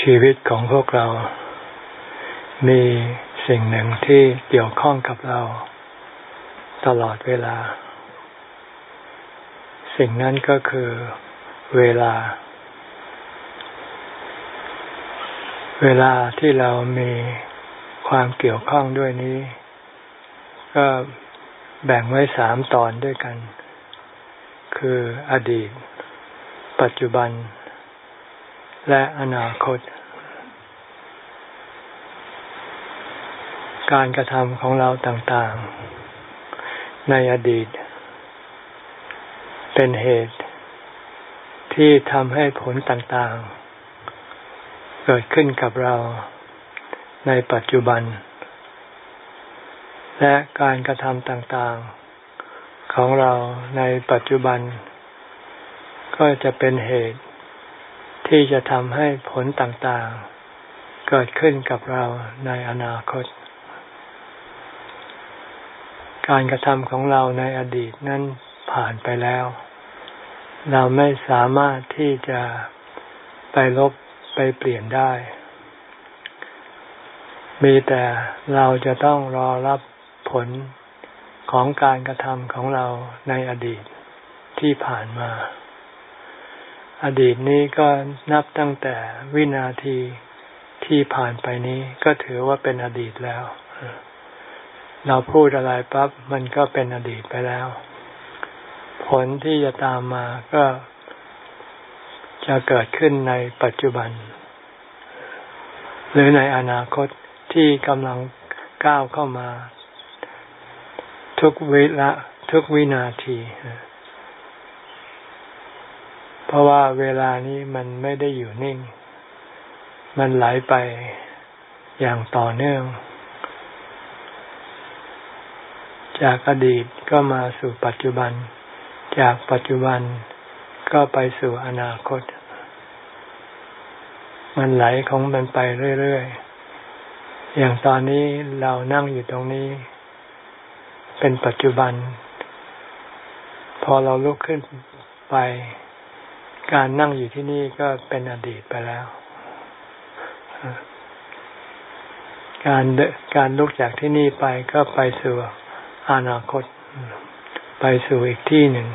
ชีวิตของพวกเรา มีสิ่งหนึ่งที่เกี่ยวข้องกับเรา ตลอดเวลา สิ่งนั้นก็คือเวลา เวลาที่เรามีความเกี่ยวข้องด้วยนี้ ก็แบ่งไว้สามตอนด้วยกัน คืออดีต ปัจจุบัน และอนาคต การกระทำของเราต่างๆ ในอดีต เป็นเหตุ ที่ทำให้ผลต่างๆ เกิดขึ้นกับเราในปัจจุบัน และการกระทำต่างๆ ของเราในปัจจุบัน ก็จะเป็นเหตุ ที่จะทำให้ผลต่างๆ เกิดขึ้นกับเราในอนาคต การกระทำของเราในอดีตนั้นผ่านไปแล้ว เราไม่สามารถที่จะไปลบไปเปลี่ยนได้ มีแต่เราจะต้องรอรับผลของการกระทำของเราในอดีตที่ผ่านมา อดีตนี้ก็นับตั้งแต่วินาทีที่ผ่านไปนี้ก็ถือว่าเป็นอดีตแล้ว เราพูดอะไรปั๊บมันก็เป็นอดีตไปแล้ว ผลที่จะตามมาก็จะเกิดขึ้นในปัจจุบัน หรือในอนาคตที่กำลังก้าวเข้ามา ทุกวิละทุกวินาที เพราะว่าเวลานี้มันไม่ได้อยู่นิ่ง มันไหลไปอย่างต่อเนื่อง จากอดีตก็มาสู่ปัจจุบัน จากปัจจุบันก็ไปสู่อนาคต มันไหลของมันไปเรื่อยๆ อย่างตอนนี้เรานั่งอยู่ตรงนี้ เป็นปัจจุบัน พอเราลุกขึ้นไป การนั่งอยู่ที่นี่ก็เป็นอดีตไปแล้ว การการลุกจากที่นี่ไปก็ไปสู่อนาคต ไปสู่อีกที่หนึ่ง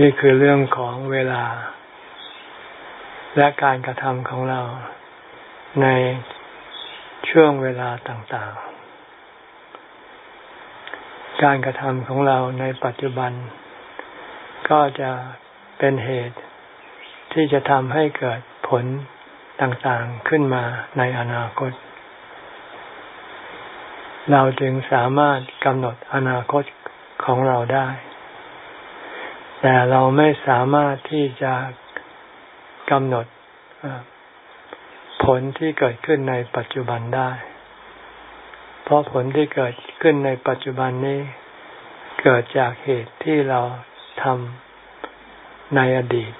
นี่คือเรื่องของเวลา และการกระทำของเราในช่วงเวลาต่างๆ การกระทำของเราในปัจจุบัน ก็จะเป็นเหตุที่จะทำให้เกิดผลต่างๆขึ้นมาในอนาคต เราจึงสามารถกำหนดอนาคตของเราได้ แต่เราไม่สามารถที่จะกำหนดผลที่เกิดขึ้นในปัจจุบันได้ เพราะผลที่เกิดขึ้นในปัจจุบันนี้ เกิดจากเหตุที่เรา ทำในอดีต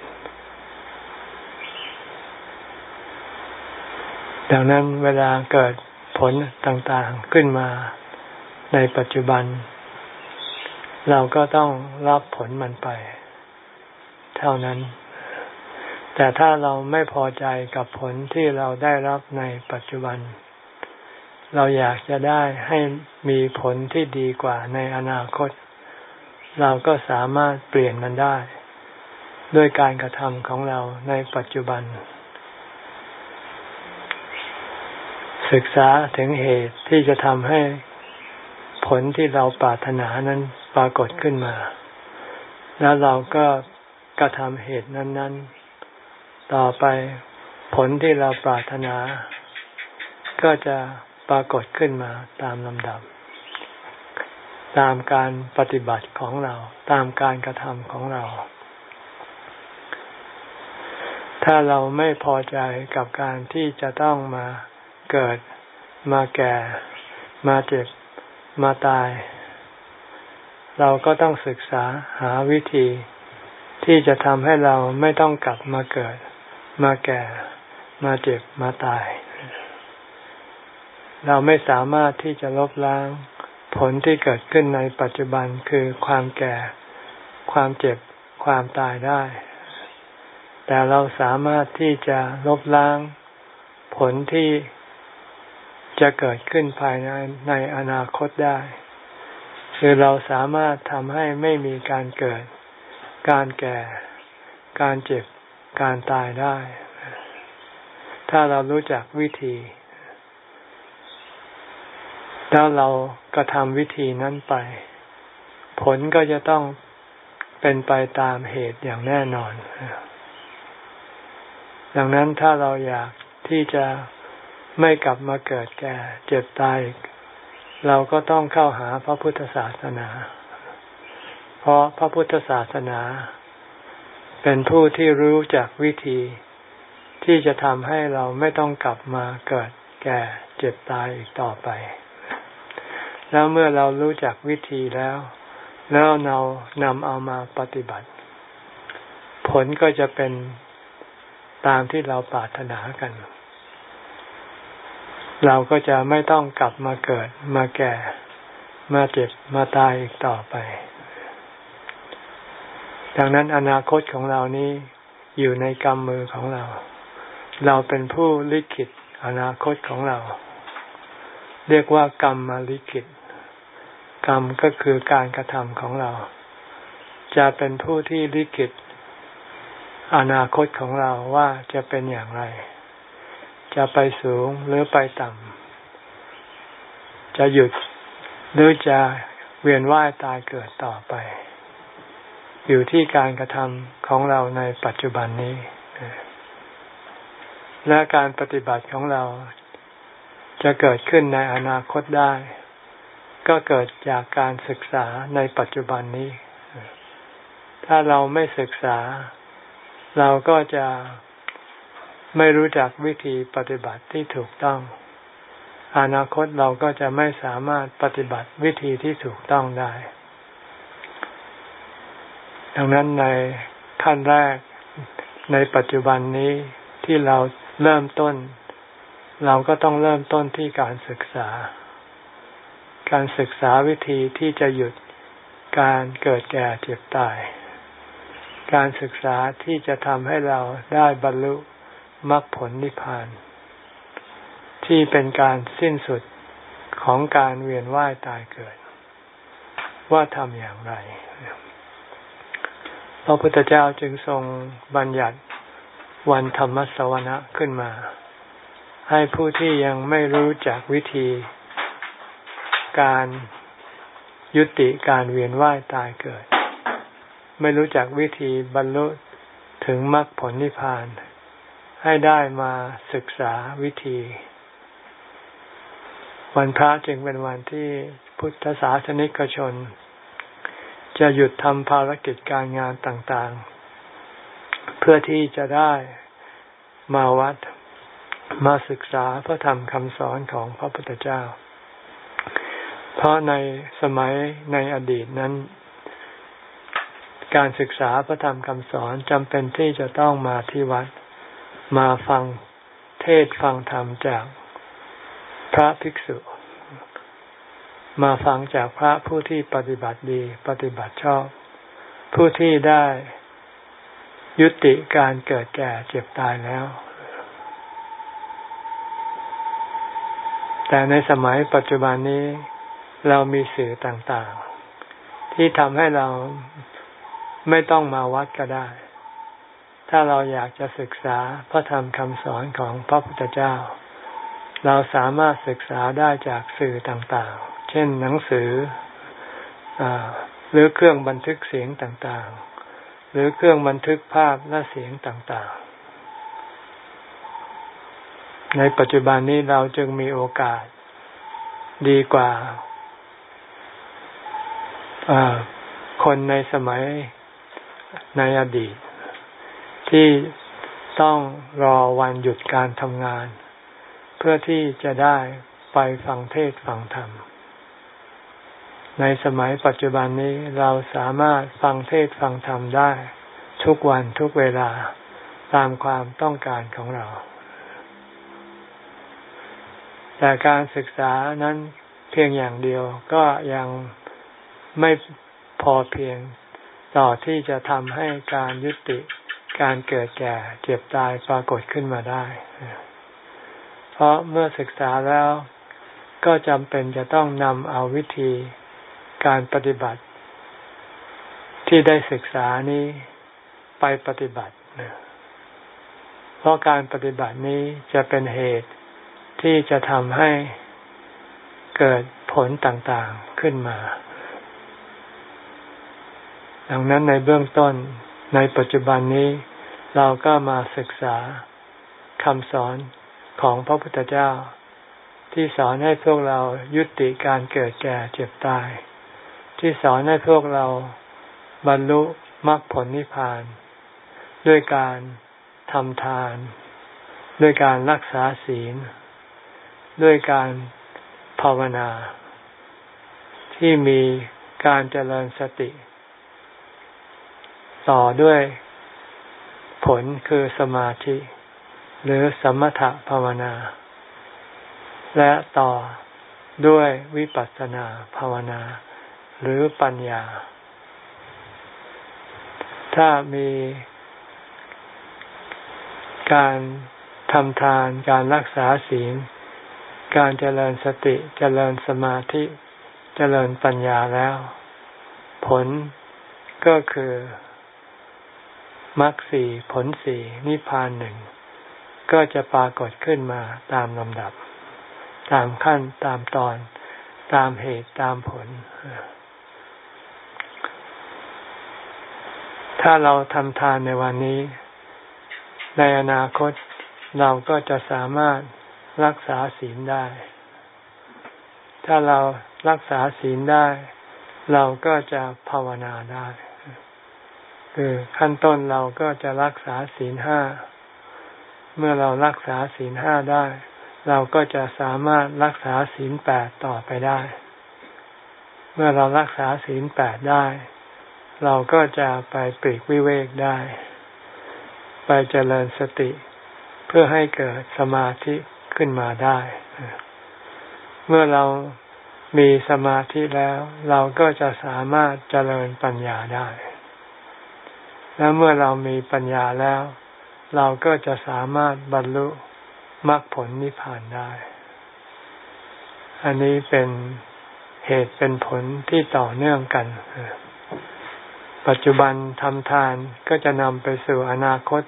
ดังนั้นเวลาเกิดผลต่างๆขึ้นมาในปัจจุบัน เราก็ต้องรับผลมันไป เท่านั้น แต่ถ้าเราไม่พอใจกับผลที่เราได้รับในปัจจุบัน เราอยากจะได้ให้มีผลที่ดีกว่าในอนาคต เราก็สามารถเปลี่ยนมันได้ ด้วยการกระทำของเราในปัจจุบัน ศึกษาถึงเหตุที่จะทำให้ผลที่เราปรารถนานั้นปรากฏขึ้นมา แล้วเราก็กระทำเหตุนั้น ๆ ต่อไปผลที่เราปรารถนา ก็จะปรากฏขึ้นมาตามลำดับ ตามการปฏิบัติของเรา ตามการกระทำของเรา ถ้าเราไม่พอใจกับการที่จะต้องมาเกิด มาแก่ มาเจ็บ มาตาย เราก็ต้องศึกษาหาวิธี ที่จะทำให้เราไม่ต้องกลับมาเกิด มาแก่ มาเจ็บ มาตาย เราไม่สามารถที่จะลบล้าง ผลที่เกิดขึ้นในปัจจุบันคือความแก่ ความเจ็บ ความตายได้ แต่เราสามารถที่จะลบล้าง ผลที่จะเกิดขึ้นภายในในอนาคตได้ คือเราสามารถทำให้ไม่มีการเกิด การแก่ การเจ็บ การตายได้ ถ้าเรารู้จักวิธี แล้วเรากระทำวิธีนั้นไป ผลก็จะต้องเป็นไปตามเหตุอย่างแน่นอน ดังนั้นถ้าเราอยากที่จะไม่กลับมาเกิดแก่เจ็บตาย เราก็ต้องเข้าหาพระพุทธศาสนา เพราะพระพุทธศาสนา เป็นผู้ที่รู้จักวิธี ที่จะทำให้เราไม่ต้องกลับมาเกิดแก่เจ็บตายอีกต่อไป แล้วเมื่อเรารู้จักวิธีแล้ว แล้วเรานำเอามาปฏิบัติ ผลก็จะเป็นตามที่เราปรารถนากัน เราก็จะไม่ต้องกลับมาเกิดมาแก่ มาเจ็บมาตายอีกต่อไป ดังนั้นอนาคตของเรานี้อยู่ในกำมือของเรา เราเป็นผู้ลิขิตอนาคตของเรา เรียกว่ากรรมมาลิขิต กรรมก็คือการกระทำของเรา จะเป็นผู้ที่ลิขิตอนาคตของเราว่าจะเป็นอย่างไร จะไปสูงหรือไปต่ำ จะหยุดหรือจะเวียนว่ายตายเกิดต่อไป อยู่ที่การกระทำของเราในปัจจุบันนี้ และการปฏิบัติของเราจะเกิดขึ้นในอนาคตได้ ก็เกิดจากการศึกษาในปัจจุบันนี้ ถ้าเราไม่ศึกษา เราก็จะไม่รู้จักวิธีปฏิบัติที่ถูกต้อง อนาคตเราก็จะไม่สามารถปฏิบัติวิธีที่ถูกต้องได้ ดังนั้นในขั้นแรกในปัจจุบันนี้ที่เราเริ่มต้น เราก็ต้องเริ่มต้นที่การศึกษา การศึกษาวิธีที่จะหยุดการเกิดแก่เจ็บตาย การศึกษาที่จะทำให้เราได้บรรลุมรรคผลนิพพาน ที่เป็นการสิ้นสุดของการเวียนว่ายตายเกิด ว่าทำอย่างไร พระพุทธเจ้าจึงทรงบัญญัติวันธรรมสวนะขึ้นมา ให้ผู้ที่ยังไม่รู้จักวิธี การยุติการเวียนว่ายตายเกิด ไม่รู้จักวิธีบรรลุถึงมรรคผลนิพพาน ให้ได้มาศึกษาวิธี วันพระจึงเป็นวันที่พุทธศาสนิกชน จะหยุดทำภารกิจการงานต่างๆ เพื่อที่จะได้มาวัดมาศึกษาพระธรรมคำสอนของพระพุทธเจ้า เพราะในสมัยในอดีตนั้น การศึกษาพระธรรมคำสอนจำเป็นที่จะต้องมาที่วัด มาฟังเทศฟังธรรมจากพระภิกษุ มาฟังจากพระผู้ที่ปฏิบัติดีปฏิบัติชอบ ผู้ที่ได้ยุติการเกิดแก่เจ็บตายแล้ว แต่ในสมัยปัจจุบันนี้ เรามีสื่อต่างๆ ที่ทำให้เราไม่ต้องมาวัดก็ได้ ถ้าเราอยากจะศึกษาพระธรรมคำสอนของพระพุทธเจ้า เราสามารถศึกษาได้จากสื่อต่างๆ เช่นหนังสืออหรือเครื่องบันทึกเสียงต่างๆ หรือเครื่องบันทึกภาพและเสียงต่างๆ ในปัจจุบันนี้เราจึงมีโอกาสดีกว่า คนในสมัยในอดีต ที่ต้องรอวันหยุดการทำงาน เพื่อที่จะได้ไปฟังเทศฟังธรรม ในสมัยปัจจุบันนี้เราสามารถฟังเทศฟังธรรมได้ ทุกวันทุกเวลาตามความต้องการของเรา แต่การศึกษานั้นเพียงอย่างเดียวก็ยัง ไม่พอเพียงต่อที่จะทำให้การยุติการเกิดแก่เจ็บตายปรากฏขึ้นมาได้ เพราะเมื่อศึกษาแล้วก็จำเป็นจะต้องนำเอาวิธีการปฏิบัติ ที่ได้ศึกษานี้ไปปฏิบัติ เพราะการปฏิบัตินี้จะเป็นเหตุที่จะทำให้เกิดผลต่างๆขึ้นมา ดังนั้นในเบื้องต้นในปัจจุบันนี้ เราก็มาศึกษาคำสอนของพระพุทธเจ้า ที่สอนให้พวกเรายุติการเกิดแก่เจ็บตาย ที่สอนให้พวกเราบรรลุมรรคผลนิพพาน ด้วยการทำทาน ด้วยการรักษาศีล ด้วยการภาวนา ที่มีการเจริญสติ ต่อด้วยผลคือสมาธิ หรือสมถภาวนา และต่อด้วยวิปัสสนาภาวนา หรือปัญญา ถ้ามีการทำทาน การรักษาศีล การเจริญสติ เจริญสมาธิ เจริญปัญญาแล้ว ผลก็คือ มรรคสี่ผลสี่นิพพานหนึ่งก็จะปรากฏขึ้นมาตามลำดับ ตามขั้นตามตอน ตามเหตุตามผล ถ้าเราทำทานในวันนี้ ในอนาคตเราก็จะสามารถรักษาศีลได้ ถ้าเรารักษาศีลได้ เราก็จะภาวนาได้ คือขั้นต้นเราก็จะรักษาศีลห้า เมื่อเรารักษาศีลห้าได้ เราก็จะสามารถรักษาศีลแปดต่อไปได้ เมื่อเรารักษาศีลแปดได้ เราก็จะไปปรีกวิเวกได้ ไปเจริญสติ เพื่อให้เกิดสมาธิขึ้นมาได้ เมื่อเรามีสมาธิแล้ว เราก็จะสามารถเจริญปัญญาได้ และเมื่อเรามีปัญญาแล้ว เราก็จะสามารถบรรลุมรรคผลนิพพานได้ อันนี้เป็นเหตุเป็นผลที่ต่อเนื่องกัน ปัจจุบันทำทานก็จะนำไปสู่อนาคต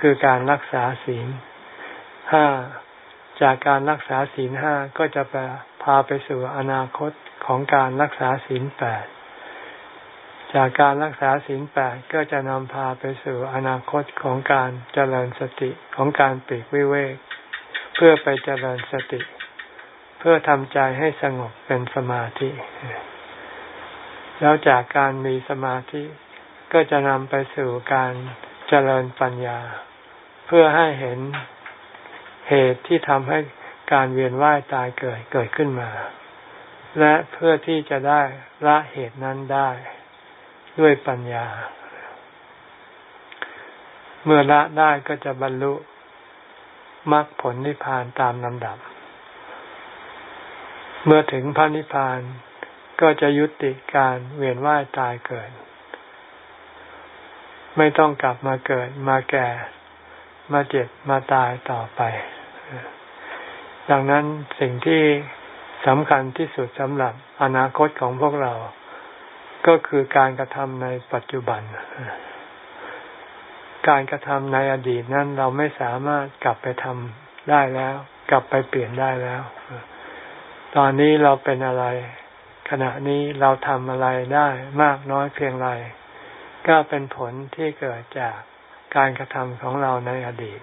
คือการรักษาศีลห้าจากการรักษาศีลห้าก็จะไปพาไปสู่อนาคตของการรักษาศีลแปด จากการรักษาศีลแปดก็จะนำพาไปสู่อนาคตของการเจริญสติของการปีกวิเวก เพื่อไปเจริญสติ เพื่อทำใจให้สงบเป็นสมาธิ แล้วจากการมีสมาธิก็จะนำไปสู่การเจริญปัญญา เพื่อให้เห็นเหตุที่ทำให้การเวียนว่ายตายเกิดเกิดขึ้นมา และเพื่อที่จะได้ละเหตุนั้นได้ ด้วยปัญญา เมื่อละได้ก็จะบรรลุมรรคผลนิพพานตามลำดับ เมื่อถึงพระนิพพานก็จะยุติการเวียนว่ายตายเกิด ไม่ต้องกลับมาเกิดมาแก่ มาเจ็บมาตายต่อไป ดังนั้นสิ่งที่สำคัญที่สุดสำหรับอนาคตของพวกเรา ก็คือการกระทำในปัจจุบัน การกระทำในอดีตนั้นเราไม่สามารถกลับไปทำได้แล้ว กลับไปเปลี่ยนได้แล้ว ตอนนี้เราเป็นอะไร ขณะนี้เราทำอะไรได้มากน้อยเพียงไร ก็เป็นผลที่เกิดจากการกระทำของเราในอดีต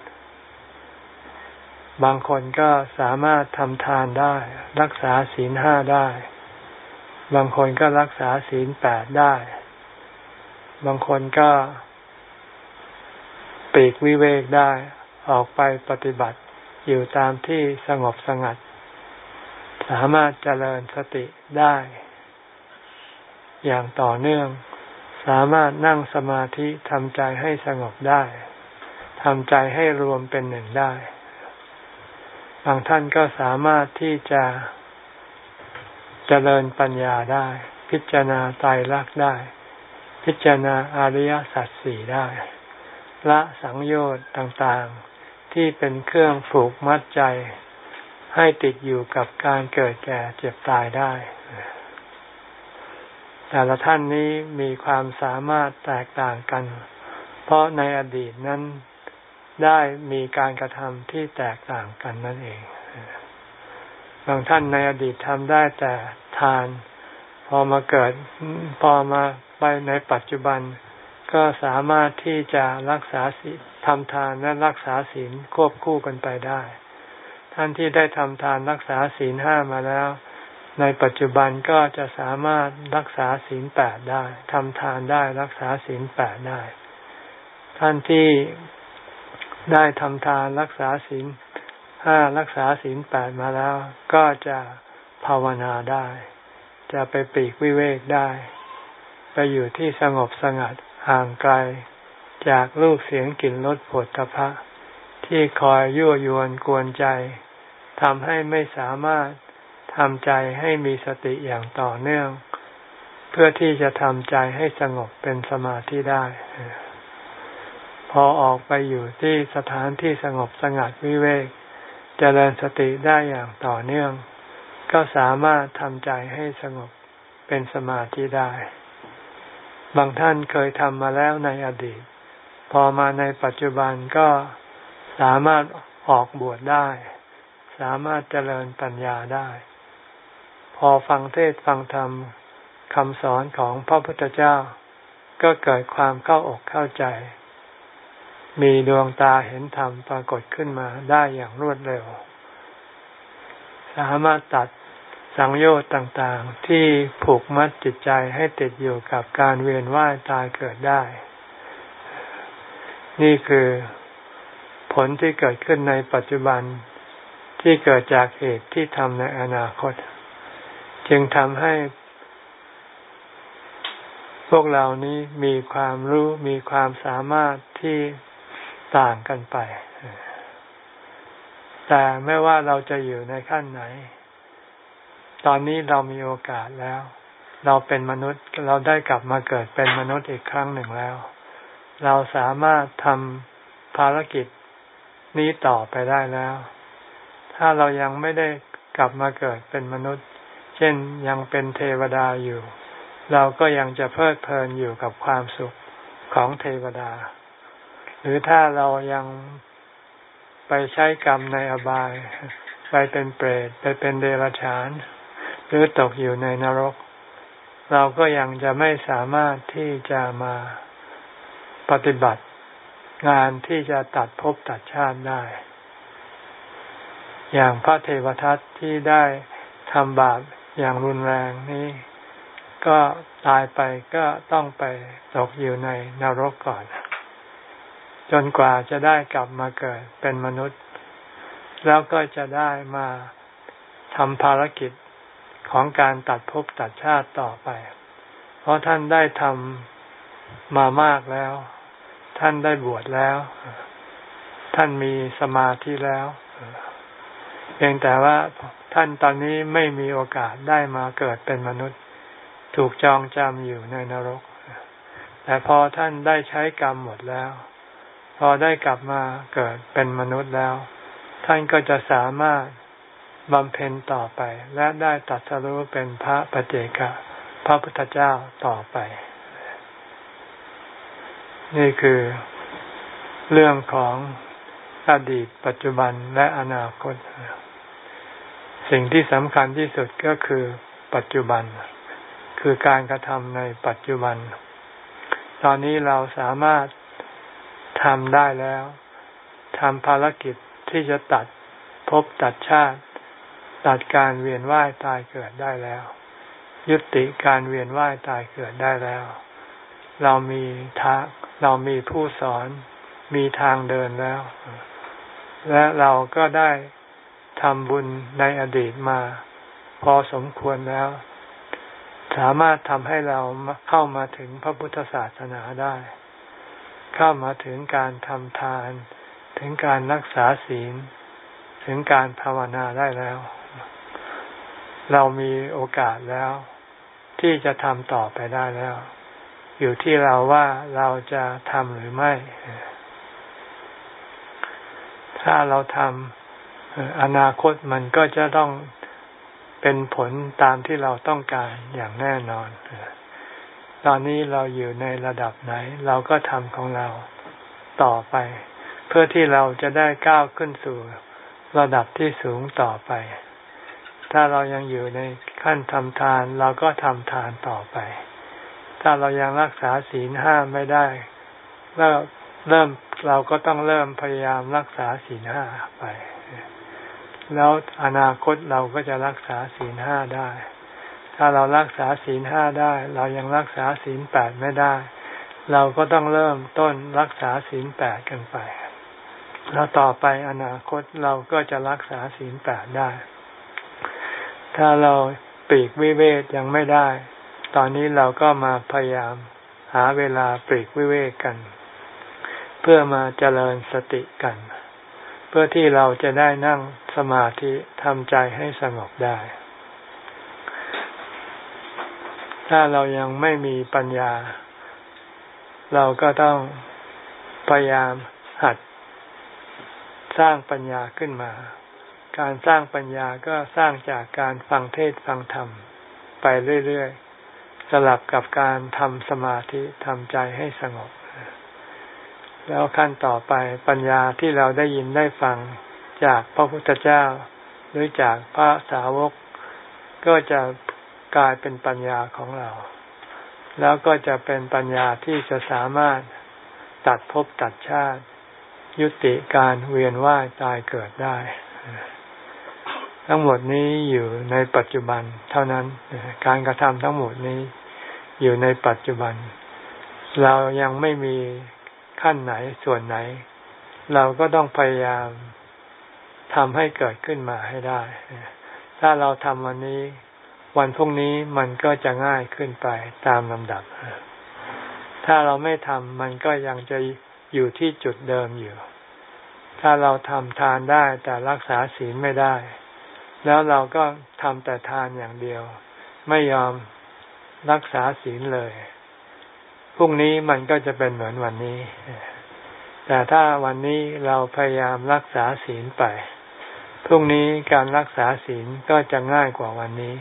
บางคนก็สามารถทำทานได้ รักษาศีลห้าได้ บางคนก็รักษาศีลแปดได้ บางคนก็ปีกวิเวกได้ออกไปปฏิบัติอยู่ตามที่สงบสงัด สามารถเจริญสติได้ อย่างต่อเนื่อง สามารถนั่งสมาธิทำใจให้สงบได้ทำใจให้รวมเป็นหนึ่งได้ บางท่านก็สามารถที่จะ เจริญปัญญาได้ พิจารณาตายรักได้ พิจารณาอริยสัจสี่ได้ ละสังโยชน์ต่างๆ ที่เป็นเครื่องผูกมัดใจ ให้ติดอยู่กับการเกิดแก่เจ็บตายได้ แต่ละท่านนี้มีความสามารถแตกต่างกัน เพราะในอดีตนั้นได้มีการกระทำที่แตกต่างกันนั่นเอง บางท่านในอดีตทำได้แต่ทาน พอมาเกิดพอมาไปในปัจจุบัน ก็สามารถที่จะรักษาศีลทำทานและรักษาศีลควบคู่กันไปได้ ท่านที่ได้ทำทานรักษาศีลห้ามาแล้ว ในปัจจุบันก็จะสามารถรักษาศีลแปดได้ทำทานได้รักษาศีลแปดได้ ท่านที่ได้ทำทานรักษาศีล ห้ารักษาศีลแปดมาแล้ว ก็จะภาวนาได้ จะไปปีกวิเวกได้ ไปอยู่ที่สงบสงัดห่างไกล จากรูปเสียงกลิ่นรสผลตภะที่คอยยั่วยวนกวนใจทำให้ไม่สามารถทำใจให้มีสติอย่างต่อเนื่อง เพื่อที่จะทำใจให้สงบเป็นสมาธิได้ พอออกไปอยู่ที่สถานที่สงบสงัดวิเวก เจริญสติได้อย่างต่อเนื่อง ก็สามารถทำใจให้สงบเป็นสมาธิได้ บางท่านเคยทำมาแล้วในอดีต พอมาในปัจจุบันก็สามารถออกบวชได้ สามารถเจริญปัญญาได้ พอฟังเทศฟังธรรมคำสอนของพระพุทธเจ้า ก็เกิดความเข้าอกเข้าใจ มีดวงตาเห็นธรรมปรากฏขึ้นมาได้อย่างรวดเร็ว สามารถตัดสังโยชน์ต่างๆ ที่ผูกมัดจิตใจให้ติดอยู่กับการเวียนว่ายตายเกิดได้ นี่คือผลที่เกิดขึ้นในปัจจุบันที่เกิดจากเหตุที่ทำในอนาคต จึงทำให้พวกเรานี้มีความรู้มีความสามารถที่ ต่างกันไป แต่ไม่ว่าเราจะอยู่ในขั้นไหน ตอนนี้เรามีโอกาสแล้ว เราเป็นมนุษย์เราได้กลับมาเกิดเป็นมนุษย์อีกครั้งหนึ่งแล้ว เราสามารถทำภารกิจนี้ต่อไปได้แล้ว ถ้าเรายังไม่ได้กลับมาเกิดเป็นมนุษย์ เช่นยังเป็นเทวดาอยู่ เราก็ยังจะเพลิดเพลินอยู่กับความสุขของเทวดา รือถ้าเรายังไปใช้กรรมในอบาย ไปเป็นเปรตไปเป็นเดรัจฉาน หรือตกอยู่ในนรก เราก็ยังจะไม่สามารถที่จะมาปฏิบัติงานที่จะตัดภพตัดชาติได้ อย่างพระเทวทัตที่ได้ทำบาปอย่างรุนแรงนี้ ก็ตายไปก็ต้องไปตกอยู่ในนรกก่อน จนกว่าจะได้กลับมาเกิดเป็นมนุษย์ แล้วก็จะได้มาทำภารกิจของการตัดภพตัดชาติต่อไป เพราะท่านได้ทำมามากแล้ว ท่านได้บวชแล้ว ท่านมีสมาธิแล้วเพียงแต่ว่าท่านตอนนี้ไม่มีโอกาสได้มาเกิดเป็นมนุษย์ ถูกจองจำอยู่ในนรก แต่พอท่านได้ใช้กรรมหมดแล้ว พอได้กลับมาเกิดเป็นมนุษย์แล้ว ท่านก็จะสามารถบำเพ็ญต่อไป และได้ตัดสรู้เป็นพระปเจกะพระพุทธเจ้าต่อไป นี่คือเรื่องของอดีตปัจจุบันและอนาคต สิ่งที่สำคัญที่สุดก็คือปัจจุบัน คือการกระทำในปัจจุบัน ตอนนี้เราสามารถ ทำได้แล้วทำภารกิจที่จะตัดภพตัดชาติ ตัดการเวียนว่ายตายเกิดได้แล้ว ยุติการเวียนว่ายตายเกิดได้แล้ว เรามีทางเรามีผู้สอนมีทางเดินแล้ว และเราก็ได้ทำบุญในอดีตมา พอสมควรแล้ว สามารถทำให้เราเข้ามาถึงพระพุทธศาสนาได้ เข้ามาถึงการทำทาน ถึงการรักษาศีล ถึงการภาวนาได้แล้ว เรามีโอกาสแล้ว ที่จะทำต่อไปได้แล้ว อยู่ที่เราว่าเราจะทำหรือไม่ ถ้าเราทำอนาคตมันก็จะต้องเป็นผลตามที่เราต้องการอย่างแน่นอน ตอนนี้เราอยู่ในระดับไหน เราก็ทำของเราต่อไป เพื่อที่เราจะได้ก้าวขึ้นสู่ระดับที่สูงต่อไป ถ้าเรายังอยู่ในขั้นทำทาน เราก็ทำทานต่อไป ถ้าเรายังรักษาศีลห้าไม่ได้เริ่มเริ่มเราก็ต้องเริ่มพยายามรักษาศีลห้าไป แล้วอนาคตเราก็จะรักษาศีลห้าได้ ถ้าเรารักษาศีลห้าได้ เรายังรักษาศีลแปดไม่ได้ เราก็ต้องเริ่มต้นรักษาศีลแปดกันไป แล้วต่อไปอนาคตเราก็จะรักษาศีลแปดได้ ถ้าเราปีกวิเวกยังไม่ได้ ตอนนี้เราก็มาพยายามหาเวลาปลีกวิเวกกัน เพื่อมาเจริญสติกัน เพื่อที่เราจะได้นั่งสมาธิทำใจให้สงบได้ ถ้าเรายังไม่มีปัญญา เราก็ต้องพยายามหัด สร้างปัญญาขึ้นมา การสร้างปัญญาก็สร้างจากการฟังเทศฟังธรรม ไปเรื่อยๆ สลับกับการทำสมาธิทำใจให้สงบ แล้วขั้นต่อไปปัญญาที่เราได้ยินได้ฟังจากพระพุทธเจ้า หรือจากพระสาวกก็จะ กลายเป็นปัญญาของเรา แล้วก็จะเป็นปัญญาที่จะสามารถตัดภพตัดชาติ ยุติการเวียนว่ายตายเกิดได้ ทั้งหมดนี้อยู่ในปัจจุบันเท่านั้น การกระทำทั้งหมดนี้อยู่ในปัจจุบัน เรายังไม่มีขั้นไหนส่วนไหน เราก็ต้องพยายามทำให้เกิดขึ้นมาให้ได้ ถ้าเราทำวันนี้ วันพรุ่งนี้มันก็จะง่ายขึ้นไปตามลำดับ ถ้าเราไม่ทำมันก็ยังจะอยู่ที่จุดเดิมอยู่ ถ้าเราทำทานได้แต่รักษาศีลไม่ได้ แล้วเราก็ทำแต่ทานอย่างเดียว ไม่ยอมรักษาศีลเลย พรุ่งนี้มันก็จะเป็นเหมือนวันนี้ แต่ถ้าวันนี้เราพยายามรักษาศีลไป พรุ่งนี้การรักษาศีลก็จะง่ายกว่าวันนี้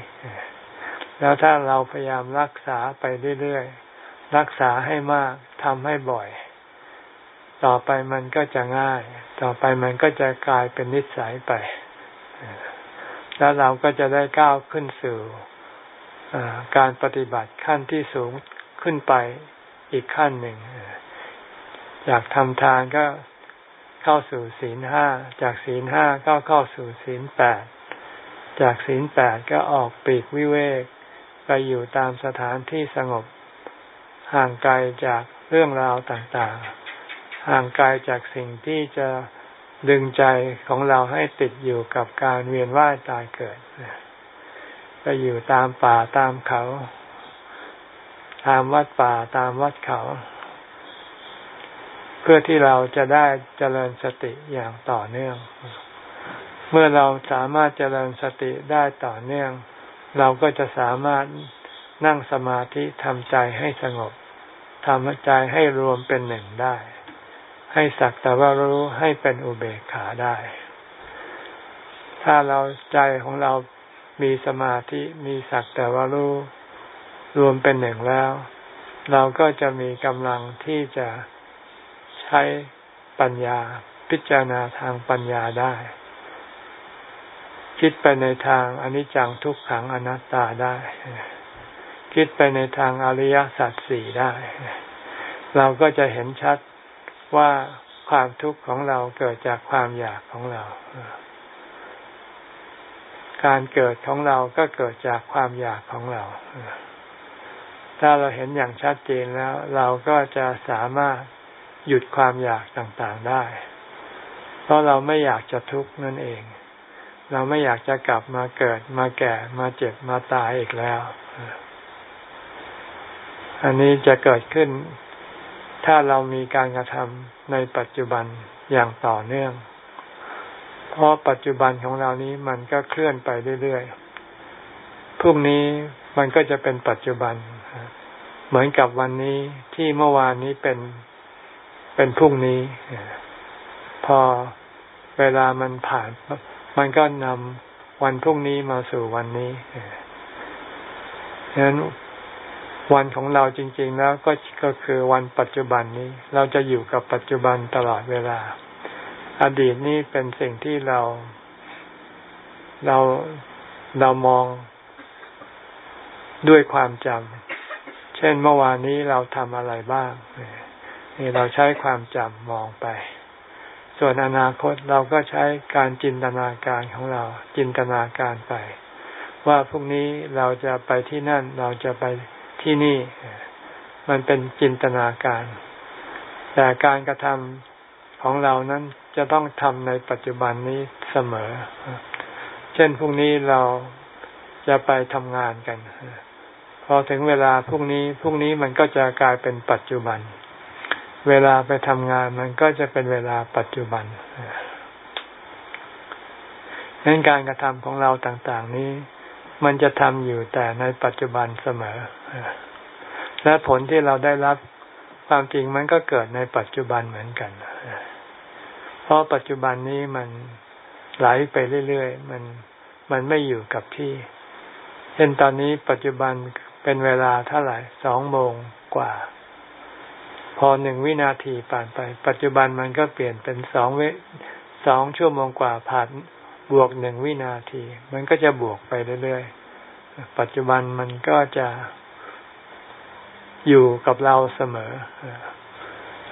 แล้วถ้าเราพยายามรักษาไปเรื่อยๆ รักษาให้มากทำให้บ่อย ต่อไปมันก็จะง่าย ต่อไปมันก็จะกลายเป็นนิสัยไป แล้วเราก็จะได้ก้าวขึ้นสู่การปฏิบัติขั้นที่สูงขึ้นไปอีกขั้นหนึ่งอยากทำทานก็ เข้าสู่ศีลห้า จากศีลห้าก็เข้าสู่ศีลแปด จากศีลแปดก็ออกปีกวิเวก ไปอยู่ตามสถานที่สงบ ห่างไกลจากเรื่องราวต่างๆ ห่างไกลจากสิ่งที่จะดึงใจของเราให้ติดอยู่กับการเวียนว่ายตายเกิด ไปอยู่ตามป่าตามเขา ตามวัดป่าตามวัดเขา พื่อที่เราจะได้เจริญสติอย่างต่อเนื่อง เมื่อเราสามารถเจริญสติได้ต่อเนื่อง เราก็จะสามารถนั่งสมาธิทำใจให้สงบทำใจให้รวมเป็นหนึ่งได้ ให้สักแต่ว่ารู้ให้เป็นอุเบกขาได้ ถ้าเราใจของเรามีสมาธิมีสักแต่ว่ารู้รวมเป็นหนึ่งแล้ว เราก็จะมีกำลังที่จะ ใช้ปัญญาพิจารณาทางปัญญาได้ คิดไปในทางอนิจจังทุกขังอนัตตาได้ คิดไปในทางอริยสัจสี่ได้ เราก็จะเห็นชัดว่าความทุกข์ของเราเกิดจากความอยากของเรา การเกิดของเราก็เกิดจากความอยากของเรา ถ้าเราเห็นอย่างชัดเจนแล้ว เราก็จะสามารถ หยุดความอยากต่างๆได้ เพราะเราไม่อยากจะทุกข์นั่นเอง เราไม่อยากจะกลับมาเกิดมาแก่มาเจ็บมาตายอีกแล้ว อันนี้จะเกิดขึ้น ถ้าเรามีการกระทำในปัจจุบันอย่างต่อเนื่อง เพราะปัจจุบันของเรานี้มันก็เคลื่อนไปเรื่อยๆ พรุ่งนี้มันก็จะเป็นปัจจุบัน เหมือนกับวันนี้ที่เมื่อวานนี้เป็น เป็นพรุ่งนี้ พอเวลามันผ่าน มันก็นำวันพรุ่งนี้มาสู่วันนี้ฉะนั้นวันของเราจริง ๆ แล้วก็ก็คือวันปัจจุบันนี้ เราจะอยู่กับปัจจุบันตลอดเวลา อดีตนี่เป็นสิ่งที่เรา เราเรามองด้วยความจำเช่นเมื่อวานนี้เราทำอะไรบ้าง นี่เราใช้ความจำมองไป ส่วนอนาคตเราก็ใช้การจินตนาการของเรา จินตนาการไป ว่าพรุ่งนี้เราจะไปที่นั่นเราจะไปที่นี่ มันเป็นจินตนาการ แต่การกระทำของเรานั้นจะต้องทำในปัจจุบันนี้เสมอ เช่นพรุ่งนี้เราจะไปทำงานกัน พอถึงเวลาพรุ่งนี้ พรุ่งนี้มันก็จะกลายเป็นปัจจุบันเเวลาไปทำงานมันก็จะเป็นเวลาปัจจุบันดังนั้นการกระทำของเราต่าง ๆ นี้ มันจะทำอยู่แต่ในปัจจุบันเสมอ และผลที่เราได้รับความจริงมันก็เกิดในปัจจุบันเหมือนกัน เพราะปัจจุบันนี้มันไหลไปเรื่อยๆ มันมันไม่อยู่กับที่ เช่นตอนนี้ปัจจุบันเป็นเวลาเท่าไหร่ สองโมงกว่า พอหนึ่งวินาทีผ่านไป ปัจจุบันมันก็เปลี่ยนเป็นสองเวสองชั่วโมงกว่าผ่านบวกหนึ่งวินาที มันก็จะบวกไปเรื่อยๆ ปัจจุบันมันก็จะอยู่กับเราเสมอ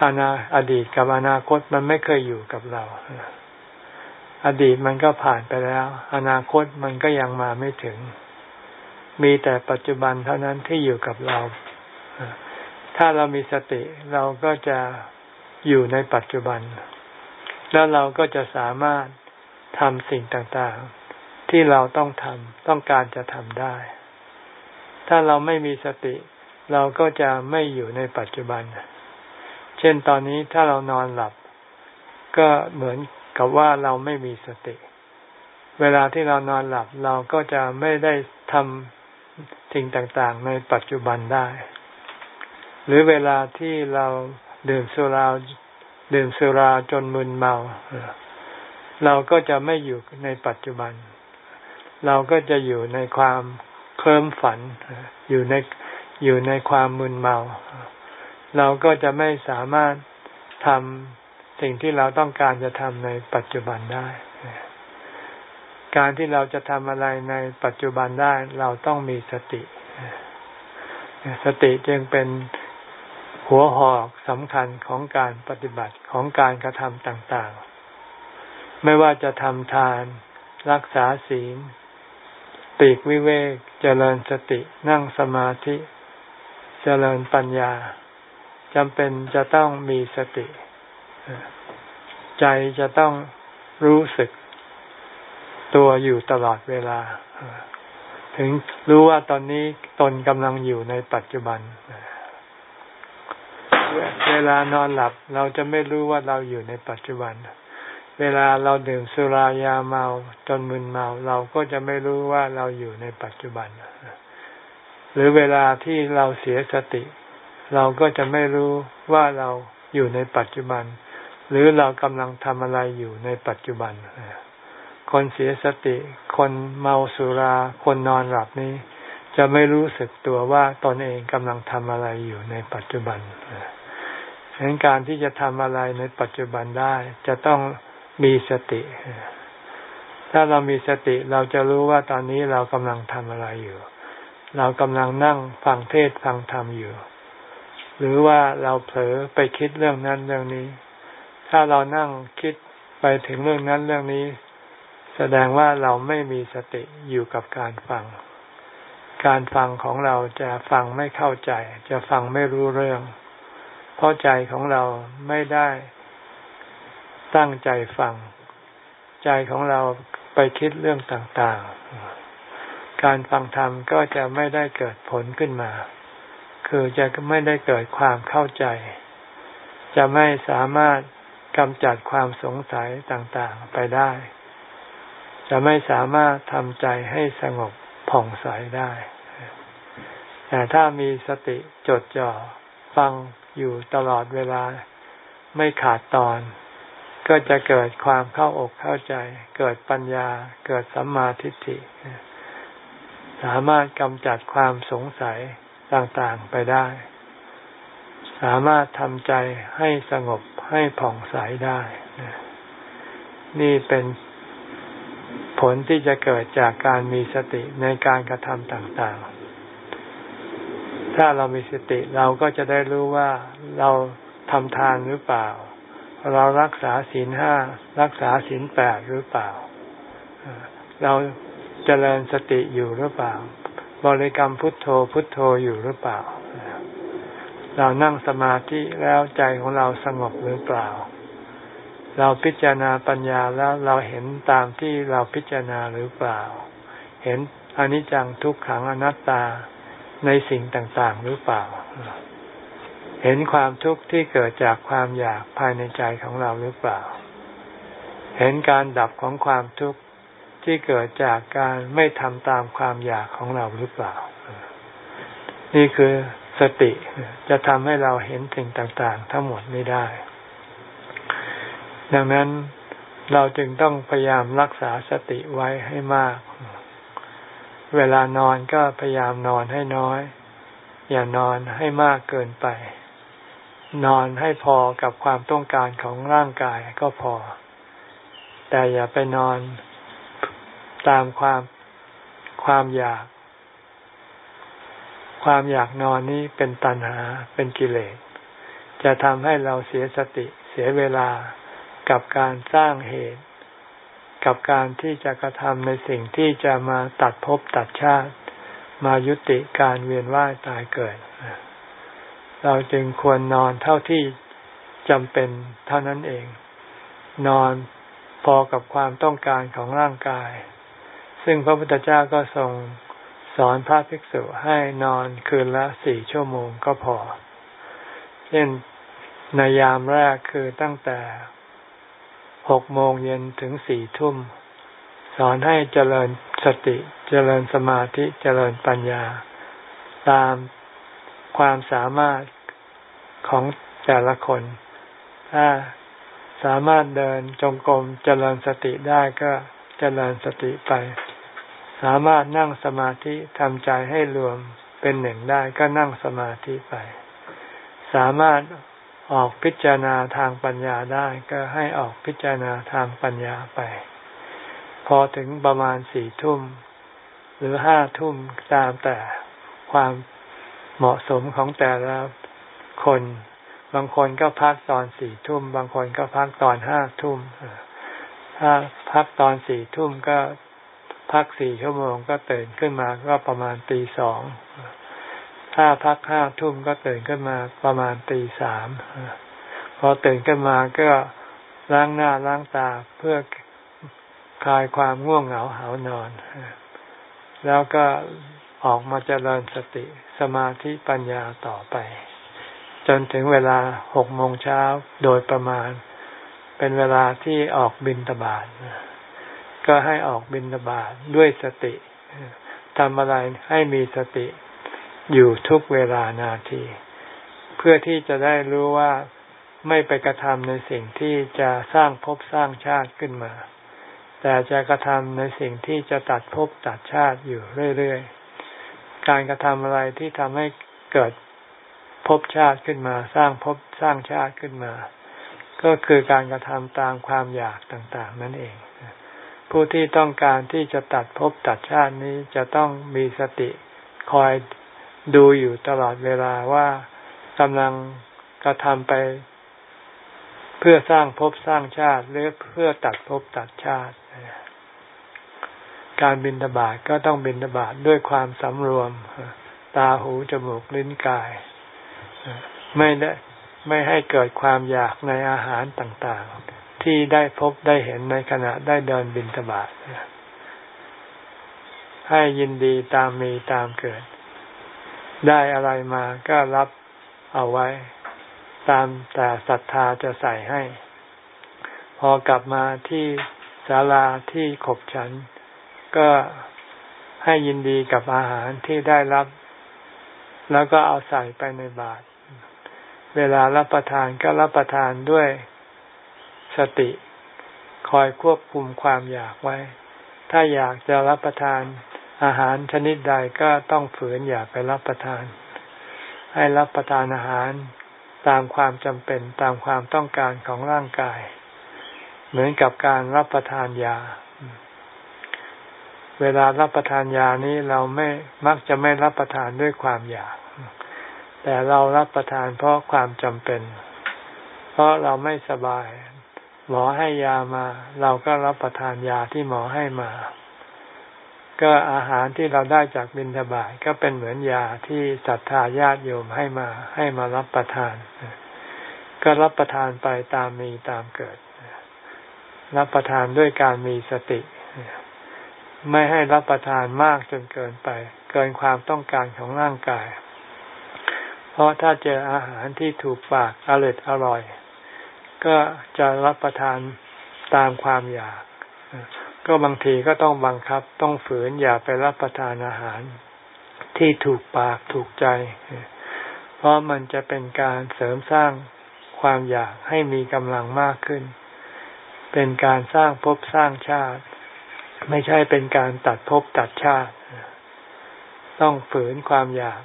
อนาอดีตกับอนาคตมันไม่เคยอยู่กับเรา อดีตมันก็ผ่านไปแล้ว อนาคตมันก็ยังมาไม่ถึง มีแต่ปัจจุบันเท่านั้นที่อยู่กับเรา ถ้าเรามีสติเราก็จะอยู่ในปัจจุบัน แล้วเราก็จะสามารถทำสิ่งต่างๆ ที่เราต้องทำต้องการจะทำได้ ถ้าเราไม่มีสติ เราก็จะไม่อยู่ในปัจจุบัน เช่นตอนนี้ถ้าเรานอนหลับ ก็เหมือนกับว่าเราไม่มีสติ เวลาที่เรานอนหลับเราก็จะไม่ได้ทำสิ่งต่างๆ ในปัจจุบันได้ หรือเวลาที่เราดื่มสุราดื่มสุราจนมึนเมา เราก็จะไม่อยู่ในปัจจุบัน เราก็จะอยู่ในความเคลิ้มฝัน อยู่ในอยู่ในความมึนเมา เราก็จะไม่สามารถทำสิ่งที่เราต้องการจะทำในปัจจุบันได้ การที่เราจะทำอะไรในปัจจุบันได้ เราต้องมีสติ สติจึงเป็น หัวหอกสำคัญของการปฏิบัติของการกระทำต่างๆ ไม่ว่าจะทำทาน รักษาศีลปีกวิเวกเจริญสตินั่งสมาธิ เจริญปัญญาจำเป็นจะต้องมีสติ ใจจะต้องรู้สึกตัวอยู่ตลอดเวลา ถึงรู้ว่าตอนนี้ตนกำลังอยู่ในปัจจุบันเเวลานอนหลับเราจะไม่รู้ว่าเราอยู่ในปัจจุบัน เวลาเราดื่มสุรายาเมาจนมึนเมา เราก็จะไม่รู้ว่าเราอยู่ในปัจจุบัน หรือเวลาที่เราเสียสติ เราก็จะไม่รู้ว่าเราอยู่ในปัจจุบัน หรือเรากำลังทำอะไรอยู่ในปัจจุบัน คนเสียสติ คนเมาสุรา คนนอนหลับนี้จะไม่รู้สึกตัวว่าตนเองกำลังทำอะไรอยู่ในปัจจุบัน ฉะนั้นการที่จะทำอะไรในปัจจุบันได้ จะต้องมีสติ ถ้าเรามีสติเราจะรู้ว่าตอนนี้เรากำลังทำอะไรอยู่ เรากำลังนั่งฟังเทศฟังธรรมอยู่ หรือว่าเราเผลอไปคิดเรื่องนั้นเรื่องนี้ ถ้าเรานั่งคิดไปถึงเรื่องนั้นเรื่องนี้ แสดงว่าเราไม่มีสติอยู่กับการฟัง การฟังของเราจะฟังไม่เข้าใจ จะฟังไม่รู้เรื่อง เพราะใจของเราไม่ได้ตั้งใจฟัง ใจของเราไปคิดเรื่องต่างๆ การฟังธรรมก็จะไม่ได้เกิดผลขึ้นมา คือจะไม่ได้เกิดความเข้าใจ จะไม่สามารถกำจัดความสงสัยต่างๆไปได้ จะไม่สามารถทำใจให้สงบผ่องใสได้ แต่ถ้ามีสติจดจ่อฟัง อยู่ตลอดเวลาไม่ขาดตอน ก็จะเกิดความเข้าอกเข้าใจ เกิดปัญญา เกิดสัมมาทิฏฐิ สามารถกำจัดความสงสัยต่างๆไปได้ สามารถทำใจให้สงบให้ผ่องใสได้ นี่เป็นผลที่จะเกิดจากการมีสติในการกระทำต่างๆ ถ้าเรามีสติเราก็จะได้รู้ว่าเราทำทานหรือเปล่า เรารักษาศีลห้ารักษาศีลแปดหรือเปล่า เราเจริญสติอยู่หรือเปล่า บริกรรมพุทโธพุทโธอยู่หรือเปล่า เรานั่งสมาธิแล้วใจของเราสงบหรือเปล่า เราพิจารณาปัญญาแล้วเราเห็นตามที่เราพิจารณาหรือเปล่า เห็นอนิจจังทุกขังอนัตตา ในสิ่งต่างๆหรือเปล่า เห็นความทุกข์ที่เกิดจากความอยากภายในใจของเราหรือเปล่า เห็นการดับของความทุกข์ที่เกิดจากการไม่ทำตามความอยากของเราหรือเปล่า นี่คือสติจะทำให้เราเห็นสิ่งต่างๆ ทั้งหมดไม่ได้ ดังนั้นเราจึงต้องพยายามรักษาสติไว้ให้มาก เวลานอนก็พยายามนอนให้น้อย อย่านอนให้มากเกินไป นอนให้พอกับความต้องการของร่างกายก็พอ แต่อย่าไปนอนตามความความอยาก ความอยากนอนนี้เป็นตัณหาเป็นกิเลส จะทำให้เราเสียสติเสียเวลากับการสร้างเหตุ กับการที่จะกระทำในสิ่งที่จะมาตัดภพตัดชาติ มายุติการเวียนว่ายตายเกิด เราจึงควรนอนเท่าที่จำเป็นเท่านั้นเอง นอนพอกับความต้องการของร่างกาย ซึ่งพระพุทธเจ้าก็ทรงสอนพระภิกษุให้นอนคืนละสี่ชั่วโมงก็พอ เช่นในยามแรกคือตั้งแต่ หกโมงเย็นถึงสี่ทุ่ม สอนให้เจริญสติเจริญสมาธิเจริญปัญญา ตามความสามารถของแต่ละคน ถ้าสามารถเดินจงกรมเจริญสติได้ก็เจริญสติไป สามารถนั่งสมาธิทำใจให้รวมเป็นหนึ่งได้ก็นั่งสมาธิไป สามารถ ออกพิจารณาทางปัญญาได้ก็ให้ออกพิจารณาทางปัญญาไป พอถึงประมาณสี่ทุ่ม หรือห้าทุ่มตามแต่ความเหมาะสมของแต่ละคน บางคนก็พักตอนสี่ทุ่ม บางคนก็พักตอนห้าทุ่มถ้าพักตอนสี่ทุ่มก็พักสี่ชั่วโมงก็ตื่นขึ้นมาก็ประมาณตีสอง ถ้าพักห้าทุ่มก็ตื่นขึ้นมาประมาณตีสามพอตื่นขึ้นมาก็ล้างหน้าล้างตาเพื่อคลายความง่วงเหงาหานอน แล้วก็ออกมาเจริญสติสมาธิปัญญาต่อไป จนถึงเวลาหกโมงเช้าโดยประมาณ เป็นเวลาที่ออกบินตบาทก็ให้ออกบินตบาทด้วยสติทำอะไรให้มีสติ อยู่ทุกเวลานาที เพื่อที่จะได้รู้ว่าไม่ไปกระทำในสิ่งที่จะสร้างภพสร้างชาติขึ้นมา แต่จะกระทำในสิ่งที่จะตัดภพตัดชาติอยู่เรื่อยๆ การกระทำอะไรที่ทำให้เกิดภพชาติขึ้นมา สร้างภพสร้างชาติขึ้นมา ก็คือการกระทำตามความอยากต่างๆ นั่นเอง ผู้ที่ต้องการที่จะตัดภพตัดชาตินี้จะต้องมีสติคอย ดูอยู่ตลอดเวลาว่ากำลังกระทำไป เพื่อสร้างภพสร้างชาติหรือเพื่อตัดภพตัดชาติ การบินทบาทก็ต้องบินทบาทด้วยความสำรวม ตาหูจมูกลิ้นกาย ไม่ได้ไม่ให้เกิดความอยากในอาหารต่างๆ ที่ได้พบได้เห็นในขณะได้เดินบินทบาทให้ยินดีตามมีตามเกิด ได้อะไรมาก็รับเอาไว้ ตามแต่ศรัทธาจะใส่ให้ พอกลับมาที่ศาลาที่ขบฉัน ก็ให้ยินดีกับอาหารที่ได้รับ แล้วก็เอาใส่ไปในบาตรเวลารับประทานก็รับประทานด้วยสติ คอยควบคุมความอยากไว้ ถ้าอยากจะรับประทาน อาหารชนิดใดก็ต้องฝืนอย่าไปรับประทาน ให้รับประทานอาหารตามความจำเป็นตามความต้องการของร่างกาย เหมือนกับการรับประทานยา เวลารับประทานยานี้เราไม่มักจะไม่รับประทานด้วยความอยาก แต่เรารับประทานเพราะความจำเป็น เพราะเราไม่สบาย หมอให้ยามา เราก็รับประทานยาที่หมอให้มา ก็อาหารที่เราได้จากบิณฑบาตก็เป็นเหมือนยาที่ศรัทธาญาติโยมให้มาให้มารับประทาน ก็รับประทานไปตามมีตามเกิด รับประทานด้วยการมีสติ ไม่ให้รับประทานมากจนเกินไป เกินความต้องการของร่างกาย เพราะถ้าเจออาหารที่ถูกปากอร่อยอร่อย ก็จะรับประทานตามความอยาก ก็บางทีก็ต้องบังคับ ต้องฝืนอย่าไปรับประทานอาหาร ที่ถูกปากถูกใจ เพราะมันจะเป็นการเสริมสร้างความอยากให้มีกำลังมากขึ้น เป็นการสร้างภพสร้างชาติ ไม่ใช่เป็นการตัดภพตัดชาติ ต้องฝืนความอยาก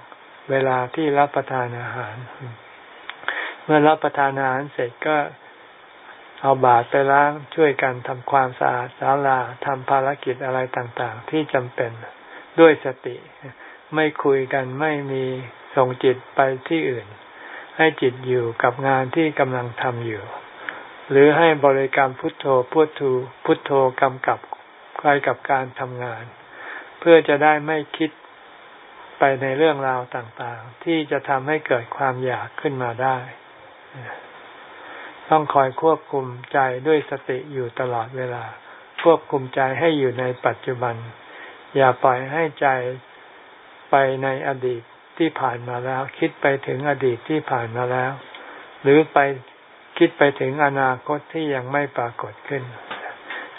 เวลาที่รับประทานอาหาร เมื่อรับประทานอาหารเสร็จก็ เอาบาตรไปล้างช่วยกันทำความสะอาดศาลาทำภารกิจอะไรต่างๆ ที่จำเป็นด้วยสติ ไม่คุยกันไม่มีส่งจิตไปที่อื่น ให้จิตอยู่กับงานที่กำลังทำอยู่ หรือให้บริกรรมพุทโธพุทโธพุทโธกำกับไปกับการทำงาน เพื่อจะได้ไม่คิดไปในเรื่องราวต่างๆ ที่จะทำให้เกิดความอยากขึ้นมาได้ ต้องคอยควบคุมใจด้วยสติอยู่ตลอดเวลา ควบคุมใจให้อยู่ในปัจจุบัน อย่าปล่อยให้ใจไปในอดีตที่ผ่านมาแล้ว คิดไปถึงอดีตที่ผ่านมาแล้ว หรือไปคิดไปถึงอนาคตที่ยังไม่ปรากฏขึ้น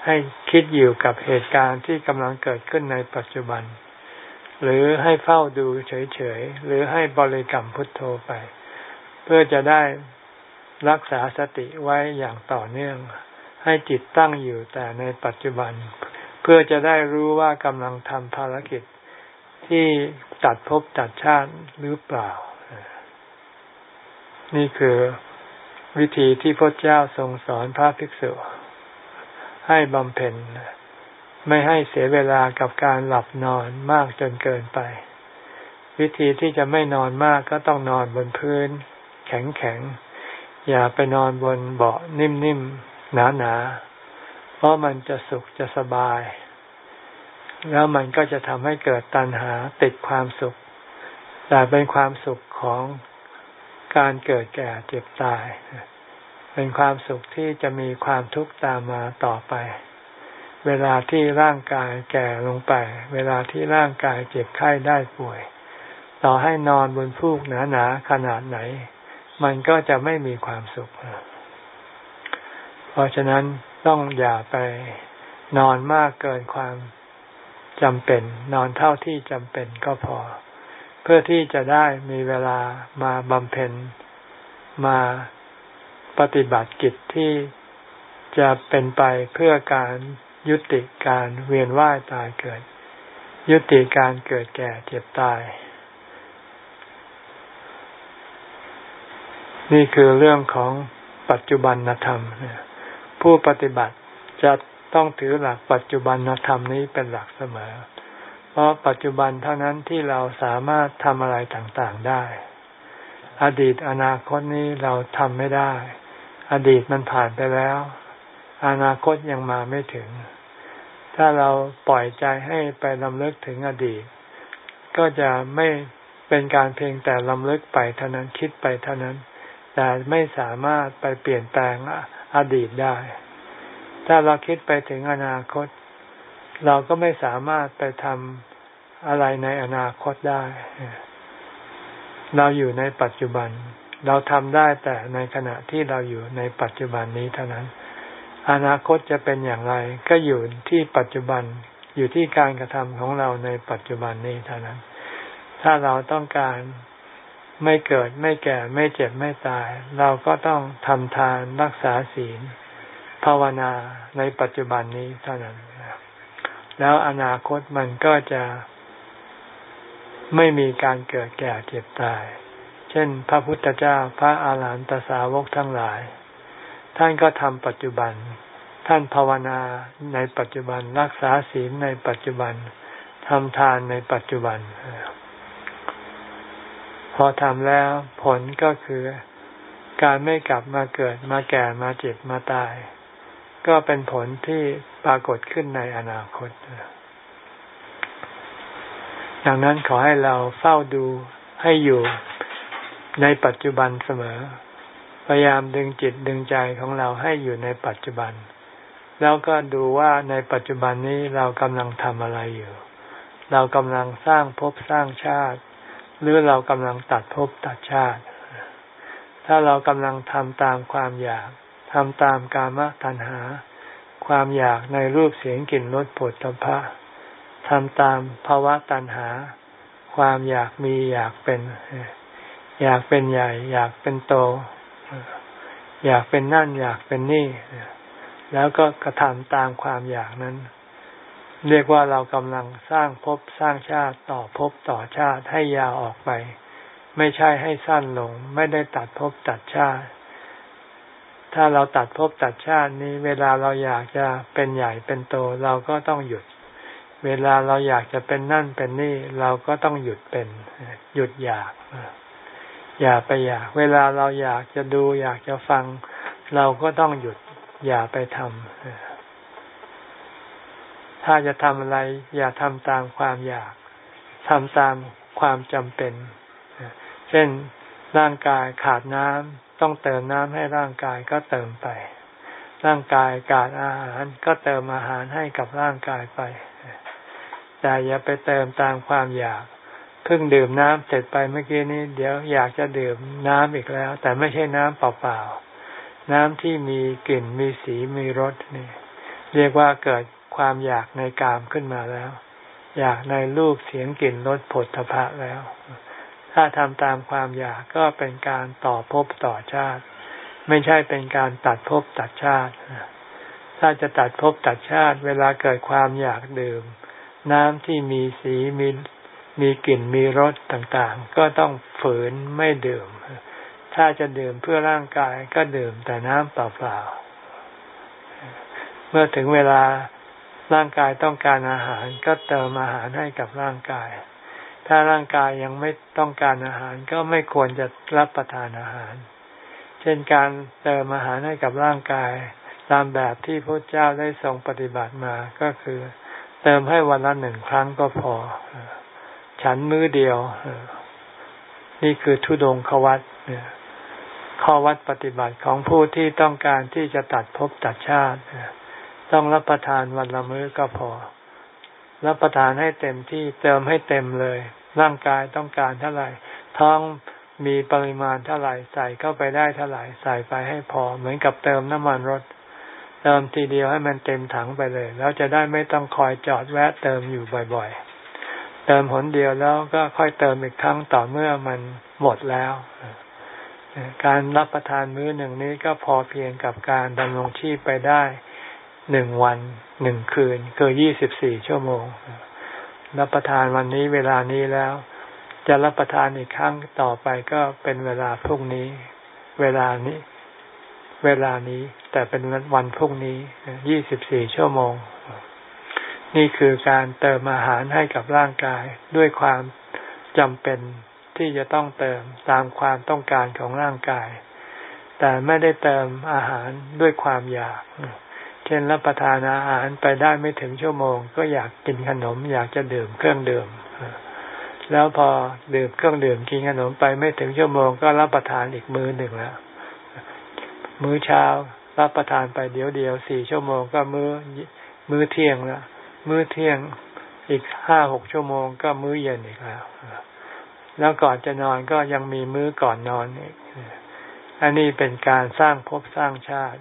ให้คิดอยู่กับเหตุการณ์ที่กำลังเกิดขึ้นในปัจจุบัน หรือให้เฝ้าดูเฉยๆ หรือให้บริกรรมพุทโธไป เพื่อจะได้ รักษาสติไว้อย่างต่อเนื่อง ให้จิตตั้งอยู่แต่ในปัจจุบัน เพื่อจะได้รู้ว่ากำลังทำภารกิจที่ตัดภพตัดชาติหรือเปล่า นี่คือวิธีที่พระเจ้าทรงสอนพระภิกษุ ให้บำเพ็ญไม่ให้เสียเวลากับการหลับนอนมากจนเกินไป วิธีที่จะไม่นอนมากก็ต้องนอนบนพื้น แข็งๆ อย่าไปนอนบนเบาะนิ่มๆ หนาๆ เพราะมันจะสุขจะสบาย แล้วมันก็จะทำให้เกิดตัณหาติดความสุข แต่เป็นความสุขของการเกิดแก่เจ็บตาย เป็นความสุขที่จะมีความทุกข์ตามมาต่อไป เวลาที่ร่างกายแก่ลงไป เวลาที่ร่างกายเจ็บไข้ได้ป่วย ต่อให้นอนบนฟูกหนาๆขนาดไหน มันก็จะไม่มีความสุข เพราะฉะนั้นต้องอย่าไปนอนมากเกินความจำเป็น นอนเท่าที่จำเป็นก็พอ เพื่อที่จะได้มีเวลามาบำเพ็ญมาปฏิบัติกิจที่จะเป็นไปเพื่อการยุติการเวียนว่ายตายเกิด ยุติการเกิดแก่เจ็บตาย นี่คือเรื่องของปัจจุบันธรรม ผู้ปฏิบัติจะต้องถือหลักปัจจุบันธรรมนี้เป็นหลักเสมอ เพราะปัจจุบันเท่านั้นที่เราสามารถทำอะไรต่างๆได้ อดีตอนาคตนี้เราทำไม่ได้ อดีตมันผ่านไปแล้ว อนาคตยังมาไม่ถึง ถ้าเราปล่อยใจให้ไปลำลึกถึงอดีต ก็จะไม่เป็นการเพียงแต่ลำลึกไปเท่านั้นคิดไปเท่านั้น แต่ไม่สามารถไปเปลี่ยนแปลงอดีตได้ ถ้าเราคิดไปถึงอนาคต เราก็ไม่สามารถไปทำอะไรในอนาคตได้ เราอยู่ในปัจจุบัน เราทำได้แต่ในขณะที่เราอยู่ในปัจจุบันนี้เท่านั้น อนาคตจะเป็นอย่างไร ก็อยู่ที่ปัจจุบัน อยู่ที่การกระทำของเราในปัจจุบันนี้เท่านั้น ถ้าเราต้องการ ไม่เกิดไม่แก่ไม่เจ็บไม่ตาย เราก็ต้องทำทานรักษาศีล ภาวนาในปัจจุบันนี้เท่านั้น แล้วอนาคตมันก็จะไม่มีการเกิดแก่เจ็บตาย เช่น พระพุทธเจ้าพระอาหารหันตสาวกทั้งหลาย ท่านก็ทำปัจจุบัน ท่านภาวนาในปัจจุบันรักษาศีลในปัจจุบันทำทานในปัจจุบันพ อทำแล้วผลก็คือการไม่กลับมาเกิดมาแก่มาเจ็บมาตาย ก็เป็นผลที่ปรากฏขึ้นในอนาคต ดังนั้นขอให้เราเฝ้าดูให้อยู่ในปัจจุบันเสมอ พยายามดึงจิตดึงใจของเราให้อยู่ในปัจจุบัน แล้วก็ดูว่าในปัจจุบันนี้เรากำลังทำอะไรอยู่ เรากำลังสร้างภพสร้างชาติ หรือเรากำลังตัดภพตัดชาติ ถ้าเรากำลังทำตามความอยากทำตามกามตัณหา ความอยากในรูปเสียงกลิ่นรสผลตภะทำตามภาวะตัณหา ความอยากมีอยากเป็น อยากเป็นใหญ่ อยากเป็นโต อยากเป็นนั่นอยากเป็นนี่ แล้วก็กระทำตามความอยากนั้น เรียกว่าเรากำลังสร้างภพสร้างชาติต่อภพต่อชาติให้ยาวออกไป ไม่ใช่ให้สั้นลง ไม่ได้ตัดภพตัดชาติ ถ้าเราตัดภพตัดชาตินี้ เวลาเราอยากจะเป็นใหญ่เป็นโตเราก็ต้องหยุด เวลาเราอยากจะเป็นนั่นเป็นนี่ เราก็ต้องหยุดเป็น หยุดอยาก อย่าไปอยาก เวลาเราอยากจะดู อยากจะฟัง เราก็ต้องหยุด อย่าไปทำ ถ้าจะทำอะไร อย่าทำตามความอยากทำตามความจำเป็น เช่นร่างกายขาดน้ำต้องเติมน้ำให้ร่างกายก็เติมไป ร่างกายขาดอาหารก็เติมอาหารให้กับร่างกายไปแต่อย่าไปเติมตามความอยากเพิ่งดื่มน้ำเสร็จไปเมื่อกี้นี้ เดี๋ยวอยากจะดื่มน้ำอีกแล้ว แต่ไม่ใช่น้ำเปล่าๆน้ำที่มีกลิ่นมีสีมีรสนี่ เรียกว่าเกิด ความอยากในกามขึ้นมาแล้ว อยากในรูปเสียงกลิ่นรสผลทพะแล้ว ถ้าทำตามความอยากก็เป็นการต่อภพต่อชาติ ไม่ใช่เป็นการตัดภพตัดชาติ ถ้าจะตัดภพตัดชาติ เวลาเกิดความอยากดื่ม น้ำที่มีสีมีมีกลิ่นมีรสต่างๆ ก็ต้องฝืนไม่ดื่ม ถ้าจะดื่มเพื่อร่างกายก็ดื่มแต่น้ำเปล่าๆ เมื่อถึงเวลา ร่างกายต้องการอาหารก็เติมอาหารให้กับร่างกาย ถ้าร่างกายยังไม่ต้องการอาหารก็ไม่ควรจะรับประทานอาหาร เช่นการเติมอาหารให้กับร่างกาย ตามแบบที่พระเจ้าได้ทรงปฏิบัติมาก็คือ เติมให้วันละหนึ่งครั้งก็พอ ฉันมื้อเดียว นี่คือทุดงควัตข้อวัดปฏิบัติของผู้ที่ต้องการที่จะตัดภพตัดชาติ ต้องรับประทานวันละมื้อก็พอ รับประทานให้เต็มที่เติมให้เต็มเลย ร่างกายต้องการเท่าไหร่ ท้องมีปริมาณเท่าไหร่ใส่เข้าไปได้เท่าไหร่ใส่ไปให้พอ เหมือนกับเติมน้ำมันรถ เติมทีเดียวให้มันเต็มถังไปเลย แล้วจะได้ไม่ต้องคอยจอดแวะเติมอยู่บ่อยๆ เติมผลเดียวแล้วก็ค่อยเติมอีกครั้งต่อเมื่อมันหมดแล้วการรับประทานมื้อหนึ่งนี้ก็พอเพียงกับการดำรงชีพไปได้ หนึ่งวันหนึ่งคืนคือยี่สิบสี่ชั่วโมง รับประทานวันนี้เวลานี้แล้ว จะรับประทานอีกครั้งต่อไปก็เป็นเวลาพรุ่งนี้ เวลานี้ เวลานี้ แต่เป็นวันพรุ่งนี้ยี่สิบสี่ชั่วโมง นี่คือการเติมอาหารให้กับร่างกายด้วยความจำเป็นที่จะต้องเติมตามความต้องการของร่างกาย แต่ไม่ได้เติมอาหารด้วยความอยาก ช่นรับประทานอาหารไปได้ไม่ถึงชั่วโมง ก็อยากกินขนม อยากจะดื่มเครื่องดื่ม แล้วพอดื่มเครื่องดื่มกินขนมไปไม่ถึงชั่วโมง ก็รับประทานอีกมื้อหนึ่งแล้ว มื้อเช้ารับประทานไปเดี๋ยวเดียวสี่ชั่วโมงก็มื้อมื้อเที่ยงแล้วมื้อเที่ยงอีกห้าหกชั่วโมงก็มื้อเย็นอีกแล้วแล้วก่อนจะนอนก็ยังมีมื้อก่อนนอนอีกอันนี้เป็นการสร้างภพสร้างชาติ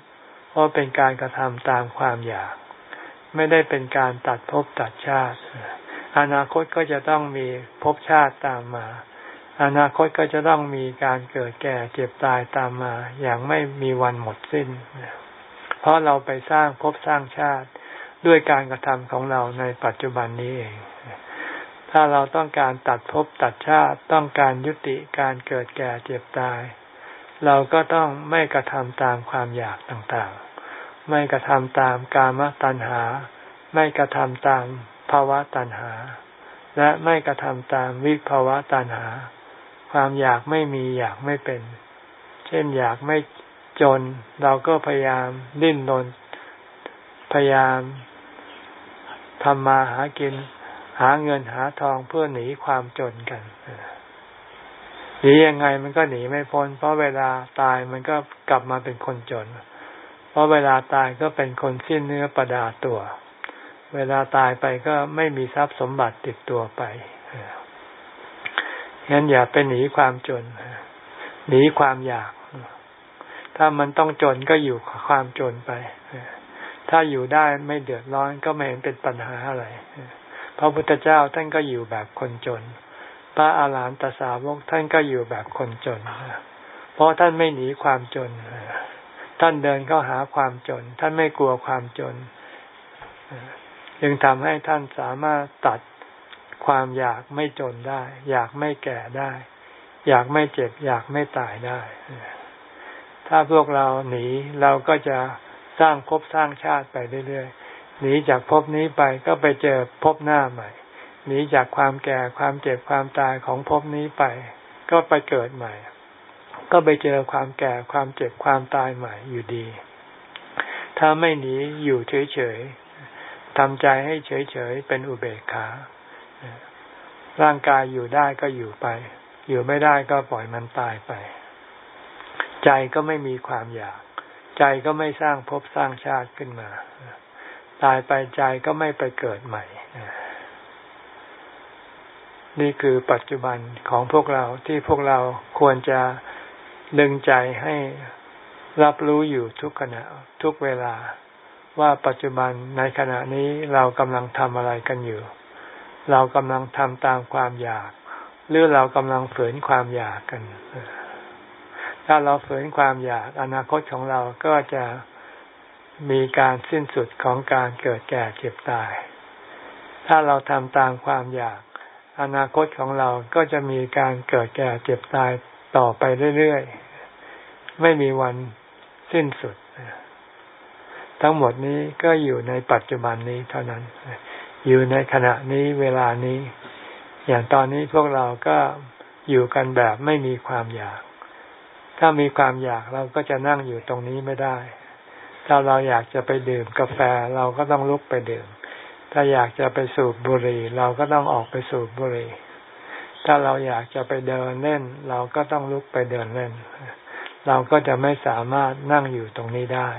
ราะเป็นการกระทำตามความอยาก ไม่ได้เป็นการตัดภพตัดชาติ อนาคตก็จะต้องมีภพชาติตามมา อนาคตก็จะต้องมีการเกิดแก่เจ็บตายตามมา อย่างไม่มีวันหมดสิ้น เพราะเราไปสร้างภพสร้างชาติด้วยการกระทำของเราในปัจจุบันนี้เอง ถ้าเราต้องการตัดภพตัดชาติต้องการยุติการเกิดแก่เจ็บตาย เราก็ต้องไม่กระทำตามความอยากต่างๆ ไม่กระทำตามกามตัณหา ไม่กระทำตามภาวะตัณหา และไม่กระทำตามวิภาวะตัณหา ความอยากไม่มีอยากไม่เป็น เช่นอยากไม่จน เราก็พยายามดิ้นรนพยายามทำมาหากิน หาเงินหาทองเพื่อหนีความจนกันหนียังไงมันก็หนีไม่พ้น เพราะเวลาตายมันก็กลับมาเป็นคนจน ราะเวลาตายก็เป็นคนสิ้นเนื้อประดาตัว เวลาตายไปก็ไม่มีทรัพย์สมบัติติดตัวไปงั้นอย่าไปหนีความจน หนีความอยาก ถ้ามันต้องจนก็อยู่ความจนไป ถ้าอยู่ได้ไม่เดือดร้อนก็ไม่เห็นเป็นปัญหาอะไร พระพุทธเจ้าท่านก็อยู่แบบคนจน พระอาหารหันตสาวกท่านก็อยู่แบบคนจน เพราะท่านไม่หนีความจน ท่านเดินเข้าหาความจน ท่านไม่กลัวความจน จึงทำให้ท่านสามารถตัดความอยากไม่จนได้ อยากไม่แก่ได้ อยากไม่เจ็บ อยากไม่ตายได้ ถ้าพวกเราหนีเราก็จะสร้างภพสร้างชาติไปเรื่อยๆ หนีจากภพนี้ไปก็ไปเจอภพหน้าใหม่ หนีจากความแก่ความเจ็บความตายของภพนี้ไป ก็ไปเกิดใหม่ ก็ไปเจอความแก่ความเจ็บความตายใหม่อยู่ดี ถ้าไม่หนีอยู่เฉยๆทำใจให้เฉยๆเป็นอุเบกขา ร่างกายอยู่ได้ก็อยู่ไป อยู่ไม่ได้ก็ปล่อยมันตายไป ใจก็ไม่มีความอยาก ใจก็ไม่สร้างภพสร้างชาติขึ้นมา ตายไปใจก็ไม่ไปเกิดใหม่นี่คือปัจจุบันของพวกเราที่พวกเราควรจะ ดึงใจให้รับรู้อยู่ทุกขณะทุกเวลาว่าปัจจุบันในขณะนี้เรากำลังทำอะไรกันอยู่ เรากำลังทำตามความอยาก หรือเรากำลังฝืนความอยากกัน ถ้าเราฝืนความอยาก อนาคตของเราก็จะมีการสิ้นสุดของการเกิดแก่เจ็บตาย ถ้าเราทำตามความอยาก อนาคตของเราก็จะมีการเกิดแก่เจ็บตาย ต่อไปเรื่อยๆ ไม่มีวันสิ้นสุด ทั้งหมดนี้ก็อยู่ในปัจจุบันนี้เท่านั้น อยู่ในขณะนี้เวลานี้ อย่างตอนนี้พวกเราก็อยู่กันแบบไม่มีความอยาก ถ้ามีความอยากเราก็จะนั่งอยู่ตรงนี้ไม่ได้ ถ้าเราอยากจะไปดื่มกาแฟเราก็ต้องลุกไปดื่ม ถ้าอยากจะไปสูบบุหรี่ เราก็ต้องออกไปสูบบุหรี่ ถ้าเราอยากจะไปเดินเล่น เราก็ต้องลุกไปเดินเล่น เราก็จะไม่สามารถนั่งอยู่ตรงนี้ได้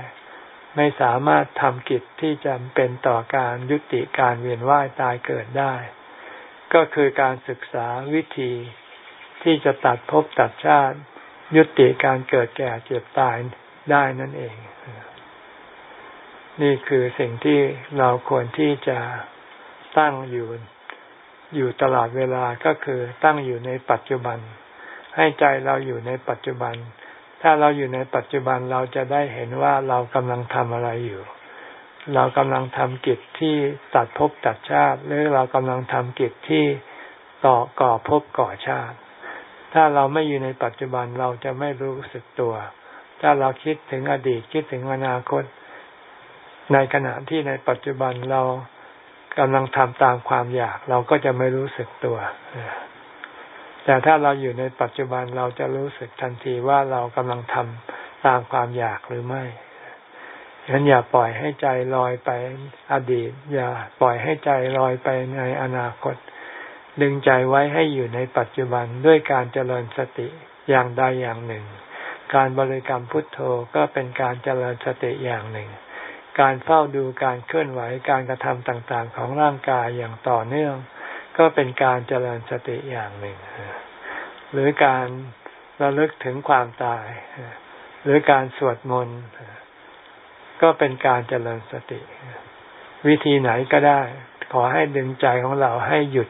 ไม่สามารถทำกิจที่จำเป็นต่อการยุติการเวียนว่ายตายเกิดได้ ก็คือการศึกษาวิธีที่จะตัดภพตัดชาติ ยุติการเกิดแก่เจ็บตายได้นั่นเอง นี่คือสิ่งที่เราควรที่จะตั้งอยู่ อยู่ตลอดเวลาก็คือตั้งอยู่ในปัจจุบัน ให้ใจเราอยู่ในปัจจุบัน ถ้าเราอยู่ในปัจจุบันเราจะได้เห็นว่าเรากำลังทำอะไรอยู่ เรากำลังทำกิจที่ตัดภพตัดชาติ หรือเรากำลังทำกิจที่ต่อก่อภพก่อชาติ ถ้าเราไม่อยู่ในปัจจุบันเราจะไม่รู้สึกตัว ถ้าเราคิดถึงอดีตคิดถึงอนาคต ในขณะที่ในปัจจุบันเรา กำลังทำตามความอยาก เราก็จะไม่รู้สึกตัว แต่ถ้าเราอยู่ในปัจจุบันเราจะรู้สึกทันทีว่าเรากำลังทำตามความอยากหรือไม่ฉะนั้นอย่าปล่อยให้ใจลอยไปอดีต อย่าปล่อยให้ใจลอยไปในอนาคต ดึงใจไว้ให้อยู่ในปัจจุบันด้วยการเจริญสติอย่างใดอย่างหนึ่ง การบริกรรมพุทโธก็เป็นการเจริญสติอย่างหนึ่ง การเฝ้าดูการเคลื่อนไหวการกระทำต่างๆ ของร่างกายอย่างต่อเนื่อง ก็เป็นการเจริญสติอย่างหนึ่ง หรือการระลึกถึงความตาย หรือการสวดมนต์ก็เป็นการเจริญสติ วิธีไหนก็ได้ ขอให้ดึงใจของเราให้หยุด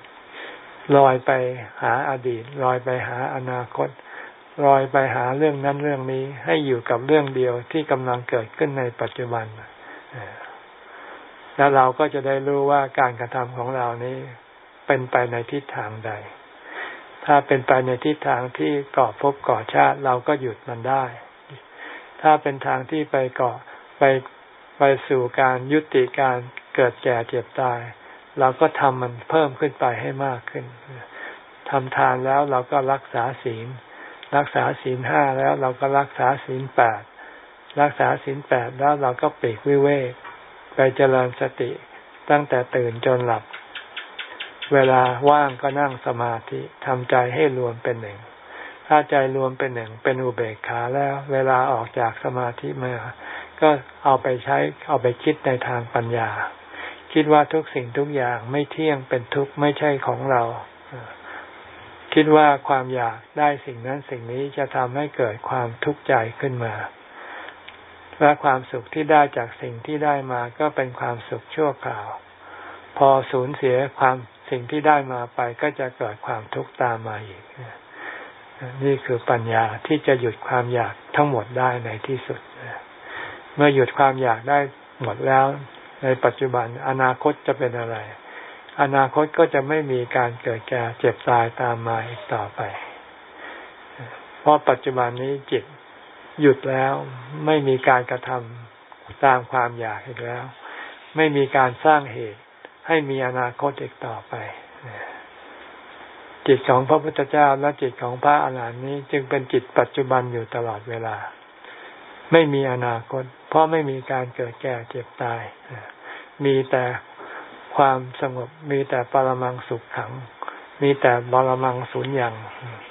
ลอยไปหาอดีตลอยไปหาอนาคตลอยไปหาเรื่องนั้นเรื่องนี้ให้อยู่กับเรื่องเดียวที่กำลังเกิดขึ้นในปัจจุบัน แล้วเราก็จะได้รู้ว่าการกระทำของเรานี้เป็นไปในทิศทางใด ถ้าเป็นไปในทิศทางที่ก่อภพก่อชาติเราก็หยุดมันได้ ถ้าเป็นทางที่ไปก่อไปไปสู่การยุติการเกิดแก่เจ็บตาย เราก็ทำมันเพิ่มขึ้นไปให้มากขึ้นทำทานแล้วเราก็รักษาศีล รักษาศีลห้าแล้วเราก็รักษาศีลแปดรักษาศีลแปดแล้วเราก็ปีกวิเวก ไปเจริญสติตั้งแต่ตื่นจนหลับ เวลาว่างก็นั่งสมาธิทำใจให้รวมเป็นหนึ่ง ถ้าใจรวมเป็นหนึ่ง เป็นอุเบกขาแล้ว เวลาออกจากสมาธิมา ก็เอาไปใช้เอาไปคิดในทางปัญญา คิดว่าทุกสิ่งทุกอย่างไม่เที่ยงเป็นทุกข์ไม่ใช่ของเราคิดว่าความอยากได้สิ่งนั้นสิ่งนี้จะทำให้เกิดความทุกข์ใจขึ้นมา และความสุขที่ได้จากสิ่งที่ได้มาก็เป็นความสุขชั่วคราว พอสูญเสียความสิ่งที่ได้มาไปก็จะเกิดความทุกข์ตามมาอีก นี่คือปัญญาที่จะหยุดความอยากทั้งหมดได้ในที่สุด เมื่อหยุดความอยากได้หมดแล้ว ในปัจจุบันอนาคตจะเป็นอะไร อนาคตก็จะไม่มีการเกิดแก่เจ็บตายตามมาอีกต่อไป เพราะปัจจุบันนี้จิต หยุดแล้วไม่มีการกระทำตามความอยากอีกแล้ว ไม่มีการสร้างเหตุ ให้มีอนาคตอีกต่อไป จิตของพระพุทธเจ้าและจิตของพระอรหันต์นี้ จึงเป็นจิตปัจจุบันอยู่ตลอดเวลา ไม่มีอนาคต เพราะไม่มีการเกิดแก่เจ็บตาย มีแต่ความสงบมีแต่ปรมังสุขขัง มีแต่บรมังสุญญ์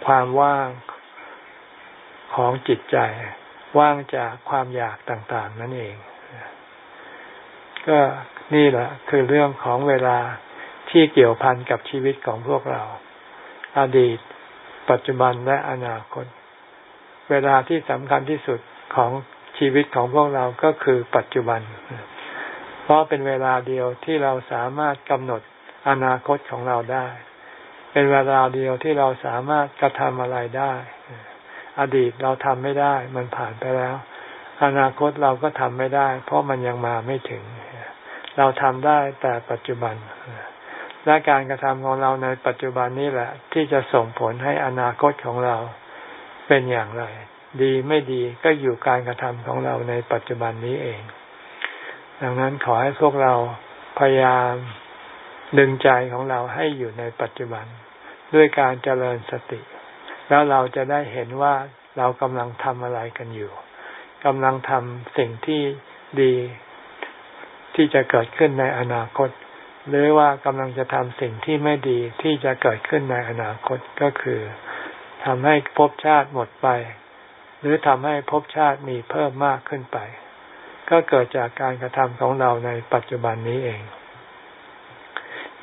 ความว่างของจิตใจ ว่างจากความอยากต่าง ๆ นั่นเอง ก็นี่แหละคือเรื่องของเวลาที่เกี่ยวพันกับชีวิตของพวกเรา อดีต ปัจจุบันและอนาคต เวลาที่สำคัญที่สุดของชีวิตของพวกเราก็คือปัจจุบัน เพราะเป็นเวลาเดียวที่เราสามารถกำหนดอนาคตของเราได้ เป็นเวลาเดียวที่เราสามารถกระทำอะไรได้ อดีตเราทำไม่ได้ มันผ่านไปแล้ว อนาคตเราก็ทำไม่ได้ เพราะมันยังมาไม่ถึง เราทำได้แต่ปัจจุบันและการกระทำของเราในปัจจุบันนี้แหละ ที่จะส่งผลให้อนาคตของเราเป็นอย่างไร ดีไม่ดีก็อยู่การกระทำของเราในปัจจุบันนี้เอง ดังนั้นขอให้พวกเราพยายามดึงใจของเราให้อยู่ในปัจจุบัน ด้วยการเจริญสติ แล้วเราจะได้เห็นว่าเรากำลังทำอะไรกันอยู่กำลังทำสิ่งที่ดีที่จะเกิดขึ้นในอนาคต หรือว่ากำลังจะทำสิ่งที่ไม่ดีที่จะเกิดขึ้นในอนาคตก็คือทำให้ภพชาติหมดไป หรือทำให้ภพชาติมีเพิ่มมากขึ้นไป ก็เกิดจากการกระทำของเราในปัจจุบันนี้เอง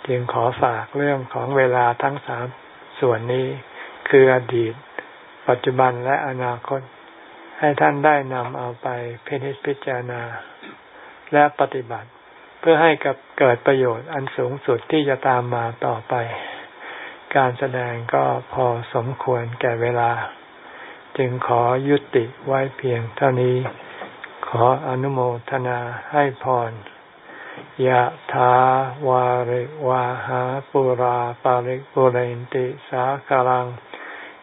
จึงขอฝากเรื่องของเวลาทั้งสามส่วนนี้ คืออดีต ปัจจุบันและอนาคต ให้ท่านได้นำเอาไปพิจิตพิจารณา และปฏิบัติ เพื่อให้กับเกิดประโยชน์อันสูงสุดที่จะตามมาต่อไป การแสดงก็พอสมควรแก่เวลา จึงขอยุติไว้เพียงเท่านี้ ขออนุโมทนาให้พรยะถาวาริวาหาปุราปาริปุเรนติสาคารัง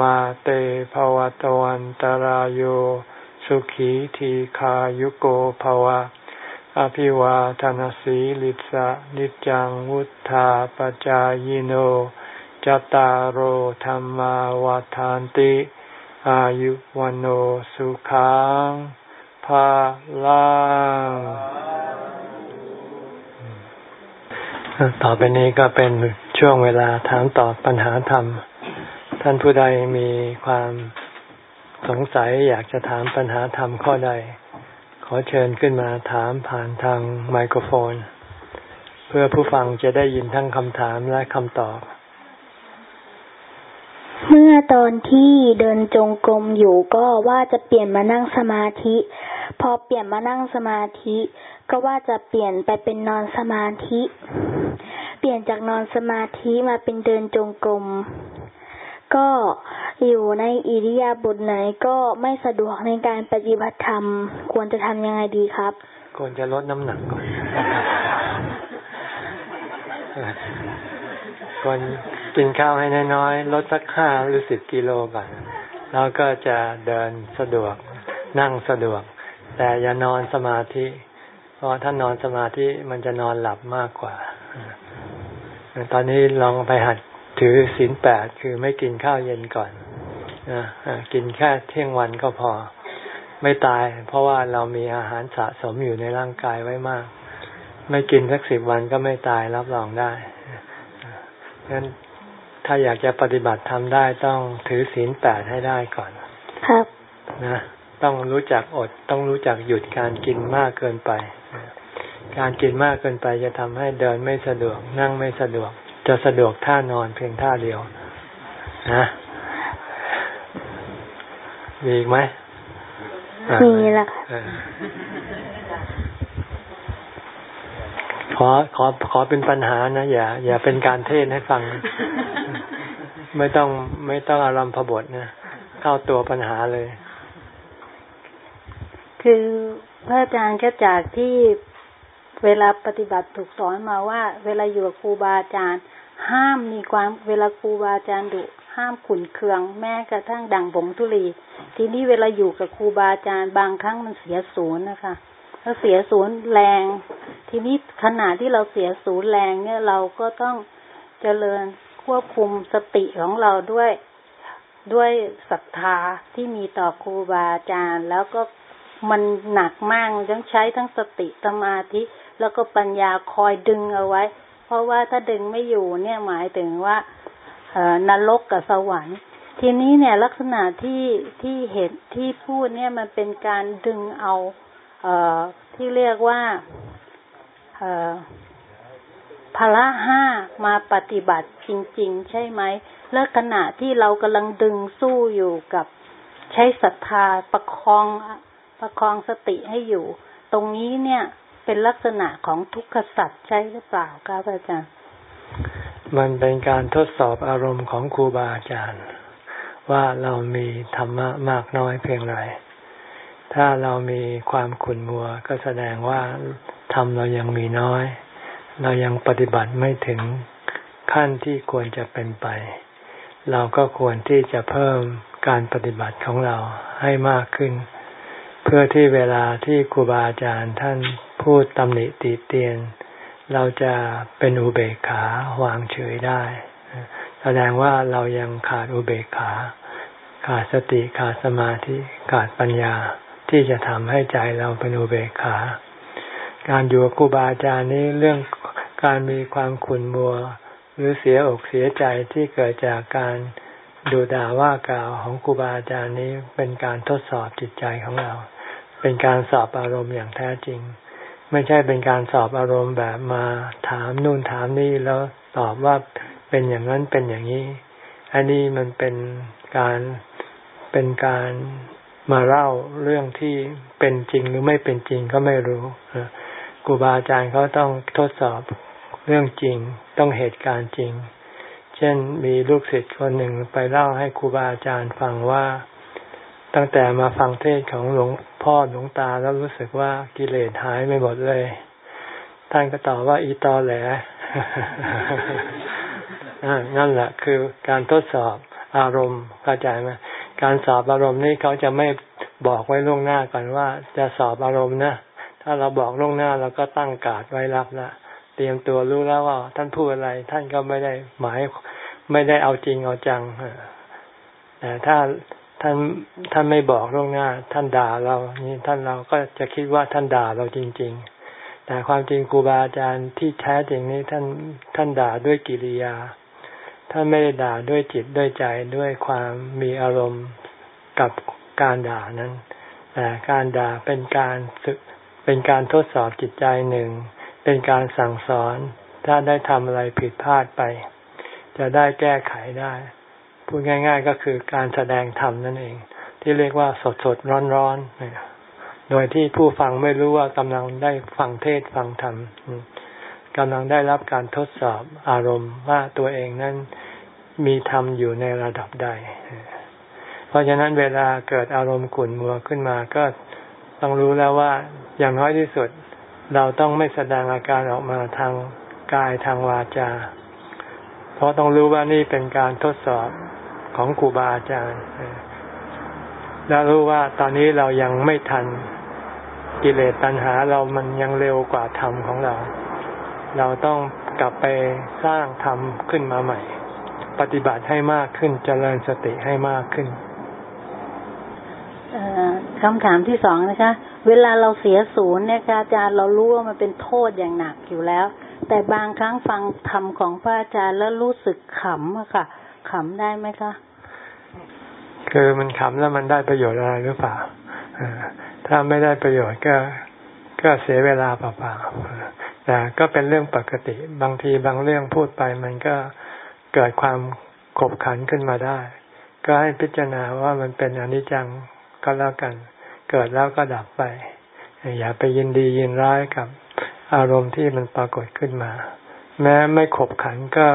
มาเตภวตวันตารโยสุขีทีขายุโกภวะ อภิวาทานสีลิสะนิจังวุธาปจายโนจตารโหธรรมวาทานติ อายุวันโอสุขังภาลังต่อไปนี้ก็เป็นช่วงเวลาถามตอบปัญหาธรรม ท่านผู้ใดมีความสงสัยอยากจะถามปัญหาธรรมข้อใด ขอเชิญขึ้นมาถามผ่านทางไมโครโฟน เพื่อผู้ฟังจะได้ยินทั้งคำถามและคำตอบ เมื่อตอนที่เดินจงกรมอยู่ก็ว่าจะเปลี่ยนมานั่งสมาธิ พอเปลี่ยนมานั่งสมาธิ ก็ว่าจะเปลี่ยนไปเป็นนอนสมาธิ เปลี่ยนจากนอนสมาธิมาเป็นเดินจงกรม ก็อยู่ในอิริยาบถไหนก็ไม่สะดวกในการปฏิบัติธรรม ควรจะทำยังไงดีครับ ควรจะลดน้ำหนักก่อนควรกินข้าวให้น้อยๆลดสักห้าหรือสิบกิโลก่อนแล้วก็จะเดินสะดวกนั่งสะดวก แต่อย่านอนสมาธิ เพราะถ้านอนสมาธิมันจะนอนหลับมากกว่า ตอนนี้ลองไปหัด ถือศีลแปดคือไม่กินข้าวเย็นก่อนนะกินแค่เที่ยงวันก็พอ ไม่ตาย เพราะว่าเรามีอาหารสะสมอยู่ในร่างกายไว้มาก ไม่กินสักสิบวันก็ไม่ตายรับรองได้งั้นถ้าอยากจะปฏิบัติทำได้ต้องถือศีลแปดให้ได้ก่อน ครับนะต้องรู้จักอดต้องรู้จักหยุดการกินมากเกินไป การกินมากเกินไปจะทำให้เดินไม่สะดวก นั่งไม่สะดวก จะสะดวกท่านอนเพียงท่าเดียวนะมีอีกไหมมีละขอขอขอเป็นปัญหานะอย่า อย่าเป็นการเทศให้ฟัง ไม่ต้องไม่ต้องอารมณ์พบทนะเข้าตัวปัญหาเลย คือพระอาจารย์ก็จากที่เวลาปฏิบัติถูกสอนมาว่า เวลาอยู่กับครูบาอาจารย์ ห้ามมีความเวลาครูบาอาจารย์ดุห้ามขุนเคือง แม้กระทั่งดังผงทุลี ทีนี้เวลาอยู่กับครูบาอาจารย์บางครั้งมันเสียศูนย์นะคะถ้าเสียศูนย์แรง ทีนี้ขณะที่เราเสียศูนย์แรงเนี่ยเราก็ต้องเจริญควบคุมสติของเราด้วยด้วยศรัทธาที่มีต่อครูบาอาจารย์ แล้วก็มันหนักมากต้องใช้ทั้งสติสมาธิ แล้วก็ปัญญาคอยดึงเอาไว้ เพราะว่าถ้าดึงไม่อยู่เนี่ยหมายถึงว่าเอนรกกับสวรรค์ ทีนี้เนี่ยลักษณะที่ที่เห็นที่พูดเนี่ยมันเป็นการดึงเอาเออที่เรียกว่าเอพละห้ามาปฏิบัติจริง ๆ ใช่ไหมแล้วขณะที่เรากำลังดึงสู้อยู่กับใช้ศรัทธาประคองประคองสติให้อยู่ ตรงนี้เนี่ย เป็นลักษณะของทุกขสัตว์ใช่หรือเปล่าครับอาจารย์ มันเป็นการทดสอบอารมณ์ของครูบาอาจารย์ ว่าเรามีธรรมะมากน้อยเพียงไร ถ้าเรามีความขุ่นมัวก็แสดงว่าธรรมเรายังมีน้อย เรายังปฏิบัติไม่ถึงขั้นที่ควรจะเป็นไป เราก็ควรที่จะเพิ่มการปฏิบัติของเราให้มากขึ้น เพื่อที่เวลาที่ครูบาอาจารย์ท่าน พูดตำหนิติเตียน เราจะเป็นอุเบกขาวางเฉยได้ แสดงว่าเรายังขาดอุเบกขา ขาดสติขาดสมาธิขาดปัญญาที่จะทำให้ใจเราเป็นอุเบกขา การอยู่กับครูบาอาจารย์นี้เรื่องการมีความขุ่นมัว หรือเสียอกเสียใจที่เกิดจากการดูด่าว่ากล่าวของครูบาอาจารย์นี้เป็นการทดสอบจิตใจของเรา เป็นการสอบอารมณ์อย่างแท้จริง ไม่ใช่เป็นการสอบอารมณ์แบบมาถามนู่นถามนี่แล้วตอบว่าเป็นอย่างนั้นเป็นอย่างนี้ อันนี้มันเป็นการเป็นการมาเล่าเรื่องที่เป็นจริงหรือไม่เป็นจริงก็ไม่รู้ครูบาอาจารย์เขาต้องทดสอบเรื่องจริงต้องเหตุการณ์จริง เช่นมีลูกศิษย์คนหนึ่งไปเล่าให้ครูบาอาจารย์ฟังว่าตั้งแต่มาฟังเทศของหลวง พ่อหลวงตาแล้วรู้สึกว่ากิเลสหายไม่หมดเลย ท่านก็ตอบว่าอีตอแหลนั่นแหละคือการทดสอบอารมณ์เข้าใจไหมการสอบอารมณ์นี่เขาจะไม่บอกไว้ล่วงหน้าก่อนว่า จะสอบอารมณ์นะถ้าเราบอกล่วงหน้าเราก็ตั้งการ์ดไว้รับละเตรียมตัวรู้แล้วว่า ท่านพูดอะไร ท่านก็ไม่ได้หมายไม่ได้เอาจริงเอาจังแต่ถ้า ท่านท่านไม่บอกล่วงหน้า ท่านด่าเรานี่ท่านเราก็จะคิดว่าท่านด่าเราจริง ๆ แต่ความจริงครูบาอาจารย์ที่แท้จริงนี้ท่านท่านด่าด้วยกิริยา ท่านไม่ได้ด่าด้วยจิตด้วยใจด้วยความมีอารมณ์กับการด่านั้น แต่การด่าเป็นการศึกเป็นการทดสอบจิตใจหนึ่ง เป็นการสั่งสอน ถ้าได้ทำอะไรผิดพลาดไป จะได้แก้ไขได้ พูดง่าย ๆ ก็คือการแสดงธรรมนั่นเอง ที่เรียกว่าสดสดร้อนร้อนโดยที่ผู้ฟังไม่รู้ว่ากำลังได้ฟังเทศฟังธรรมกำลังได้รับการทดสอบอารมณ์ว่าตัวเองนั้นมีธรรมอยู่ในระดับใด เพราะฉะนั้นเวลาเกิดอารมณ์ขุ่นมัวขึ้นมาก็ต้องรู้แล้วว่าอย่างน้อยที่สุด เราต้องไม่แสดงอาการออกมาทางกายทางวาจา เพราะต้องรู้ว่านี่เป็นการทดสอบ ของครูบาอาจารย์แล้วรู้ว่าตอนนี้เรายังไม่ทันกิเลสตัณหาเรามันยังเร็วกว่าธรรมของเรา เราต้องกลับไปสร้างธรรมขึ้นมาใหม่ ปฏิบัติให้มากขึ้นเจริญสติให้มากขึ้นคำถามที่สองนะคะ เวลาเราเสียศูนย์เนี่ยอาจารย์เรารู้ว่ามันเป็นโทษอย่างหนักอยู่แล้ว แต่บางครั้งฟังธรรมของพระอาจารย์แล้วรู้สึกขำอะค่ะ ขำได้ไหมคะ คือมันขำแล้วมันได้ประโยชน์อะไรหรือเปล่าถ้าไม่ได้ประโยชน์ก็ก็เสียเวลาเปล่าๆแต่ก็เป็นเรื่องปกติ บางทีบางเรื่องพูดไปมันก็เกิดความขบขันขึ้นมาได้ ก็ให้พิจารณาว่ามันเป็นอนิจจังก็แล้วกัน เกิดแล้วก็ดับไป อย่าไปยินดียินร้ายกับอารมณ์ที่มันปรากฏขึ้นมา แม้ไม่ขบขันก็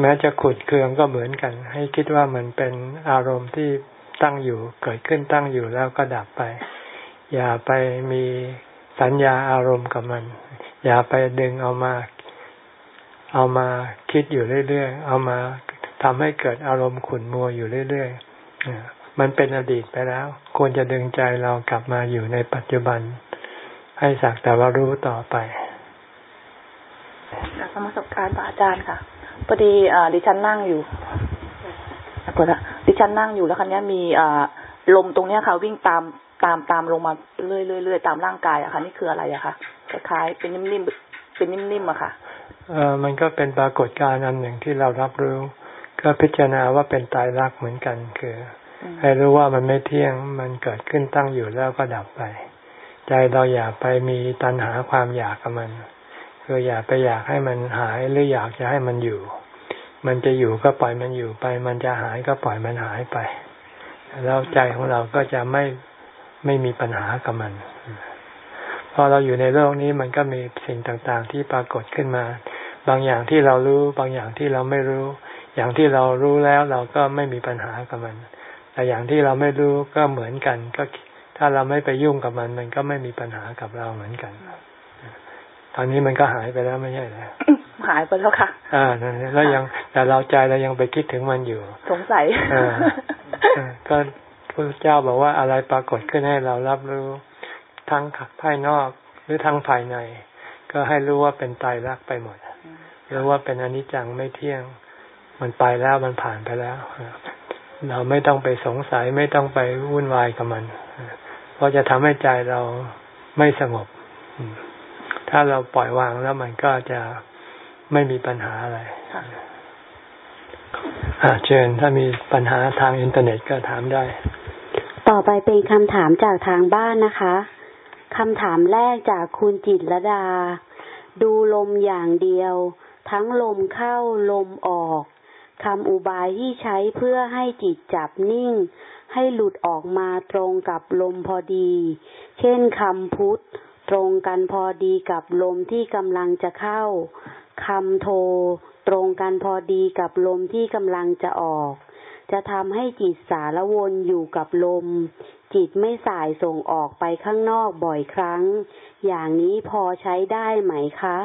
แม้จะขุดเคืองก็เหมือนกัน ให้คิดว่ามันเป็นอารมณ์ที่ตั้งอยู่ เกิดขึ้นตั้งอยู่แล้วก็ดับไป อย่าไปมีสัญญาอารมณ์กับมัน อย่าไปดึงเอามา เอามาคิดอยู่เรื่อยๆ เอามาทำให้เกิดอารมณ์ขุ่นมัวอยู่เรื่อยๆ มันเป็นอดีตไปแล้ว ควรจะดึงใจเรากลับมาอยู่ในปัจจุบัน ให้สักแต่ว่ารู้ต่อไปจากสมสบการณ์อาจารย์ค่ะ พอดีอ่าดิฉันนั่งอยู่กดละดิฉันนั่งอยู่แล้วคันนี้มีอ่าลมตรงเนี้ยค่ะ วิ่งตามตามตามลงมาเรื่อยเรื่อยตามร่างกายอะค่ะ นี่คืออะไรอะคะคล้ายๆเป็นนิ่มๆเป็นนิ่มๆอะค่ะเออมันก็เป็นปรากฏการณ์อันหนึ่งที่เรารับรู้ ก็พิจารณาว่าเป็นตายรักเหมือนกันคือ ให้รู้ว่ามันไม่เที่ยงมันเกิดขึ้นตั้งอยู่แล้วก็ดับไป ใจเราอย่าไปมีตัณหาความอยากกับมัน คืออย่าไปอยากให้มันหายหรืออยากจะให้มันอยู่ มันจะอยู่ก็ปล่อยมันอยู่ไป มันจะหายก็ปล่อยมันหายไป แล้วใจของเราก็จะไม่ไม่มีปัญหากับมัน พอเราอยู่ในโลกนี้มันก็มีสิ่งต่างๆ ที่ปรากฏขึ้นมา บางอย่างที่เรารู้ บางอย่างที่เราไม่รู้ อย่างที่เรารู้แล้วเราก็ไม่มีปัญหากับมัน แต่อย่างที่เราไม่รู้ก็เหมือนกัน ก็ถ้าเราไม่ไปยุ่งกับมัน มันก็ไม่มีปัญหากับเราเหมือนกัน ตอนนี้มันก็หายไปแล้วไม่ใช่เหรอหายไปแล้วค่ะ อ่าแล้วยังแต่เราใจเรายังไปคิดถึงมันอยู่ สงสัยอ่าก็พระเจ้าบอกว่าอะไรปรากฏขึ้นให้เรารับรู้ทั้งภายนอกหรือทั้งภายใน ก็ให้รู้ว่าเป็นตายรักไปหมดรู้ว่าเป็นอนิจจังไม่เที่ยง มันไปแล้วมันผ่านไปแล้ว เราไม่ต้องไปสงสัยไม่ต้องไปวุ่นวายกับมัน เพราะจะทำให้ใจเราไม่สงบ ถ้าเราปล่อยวางแล้วมันก็จะไม่มีปัญหาอะไรอาเชิญถ้ามีปัญหาทางอินเทอร์เน็ตก็ถามได้ ต่อไปเป็นคำถามจากทางบ้านนะคะคำถามแรกจากคุณจิตรดา ดูลมอย่างเดียว ทั้งลมเข้าลมออกคำอุบายที่ใช้เพื่อให้จิตจับนิ่ง ให้หลุดออกมาตรงกับลมพอดี เช่นคำพุทธ ตรงกันพอดีกับลมที่กำลังจะเข้าคำโท ตรงกันพอดีกับลมที่กำลังจะออก จะทำให้จิตสารวนอยู่กับลม จิตไม่สายส่งออกไปข้างนอกบ่อยครั้ง อย่างนี้พอใช้ได้ไหมคะ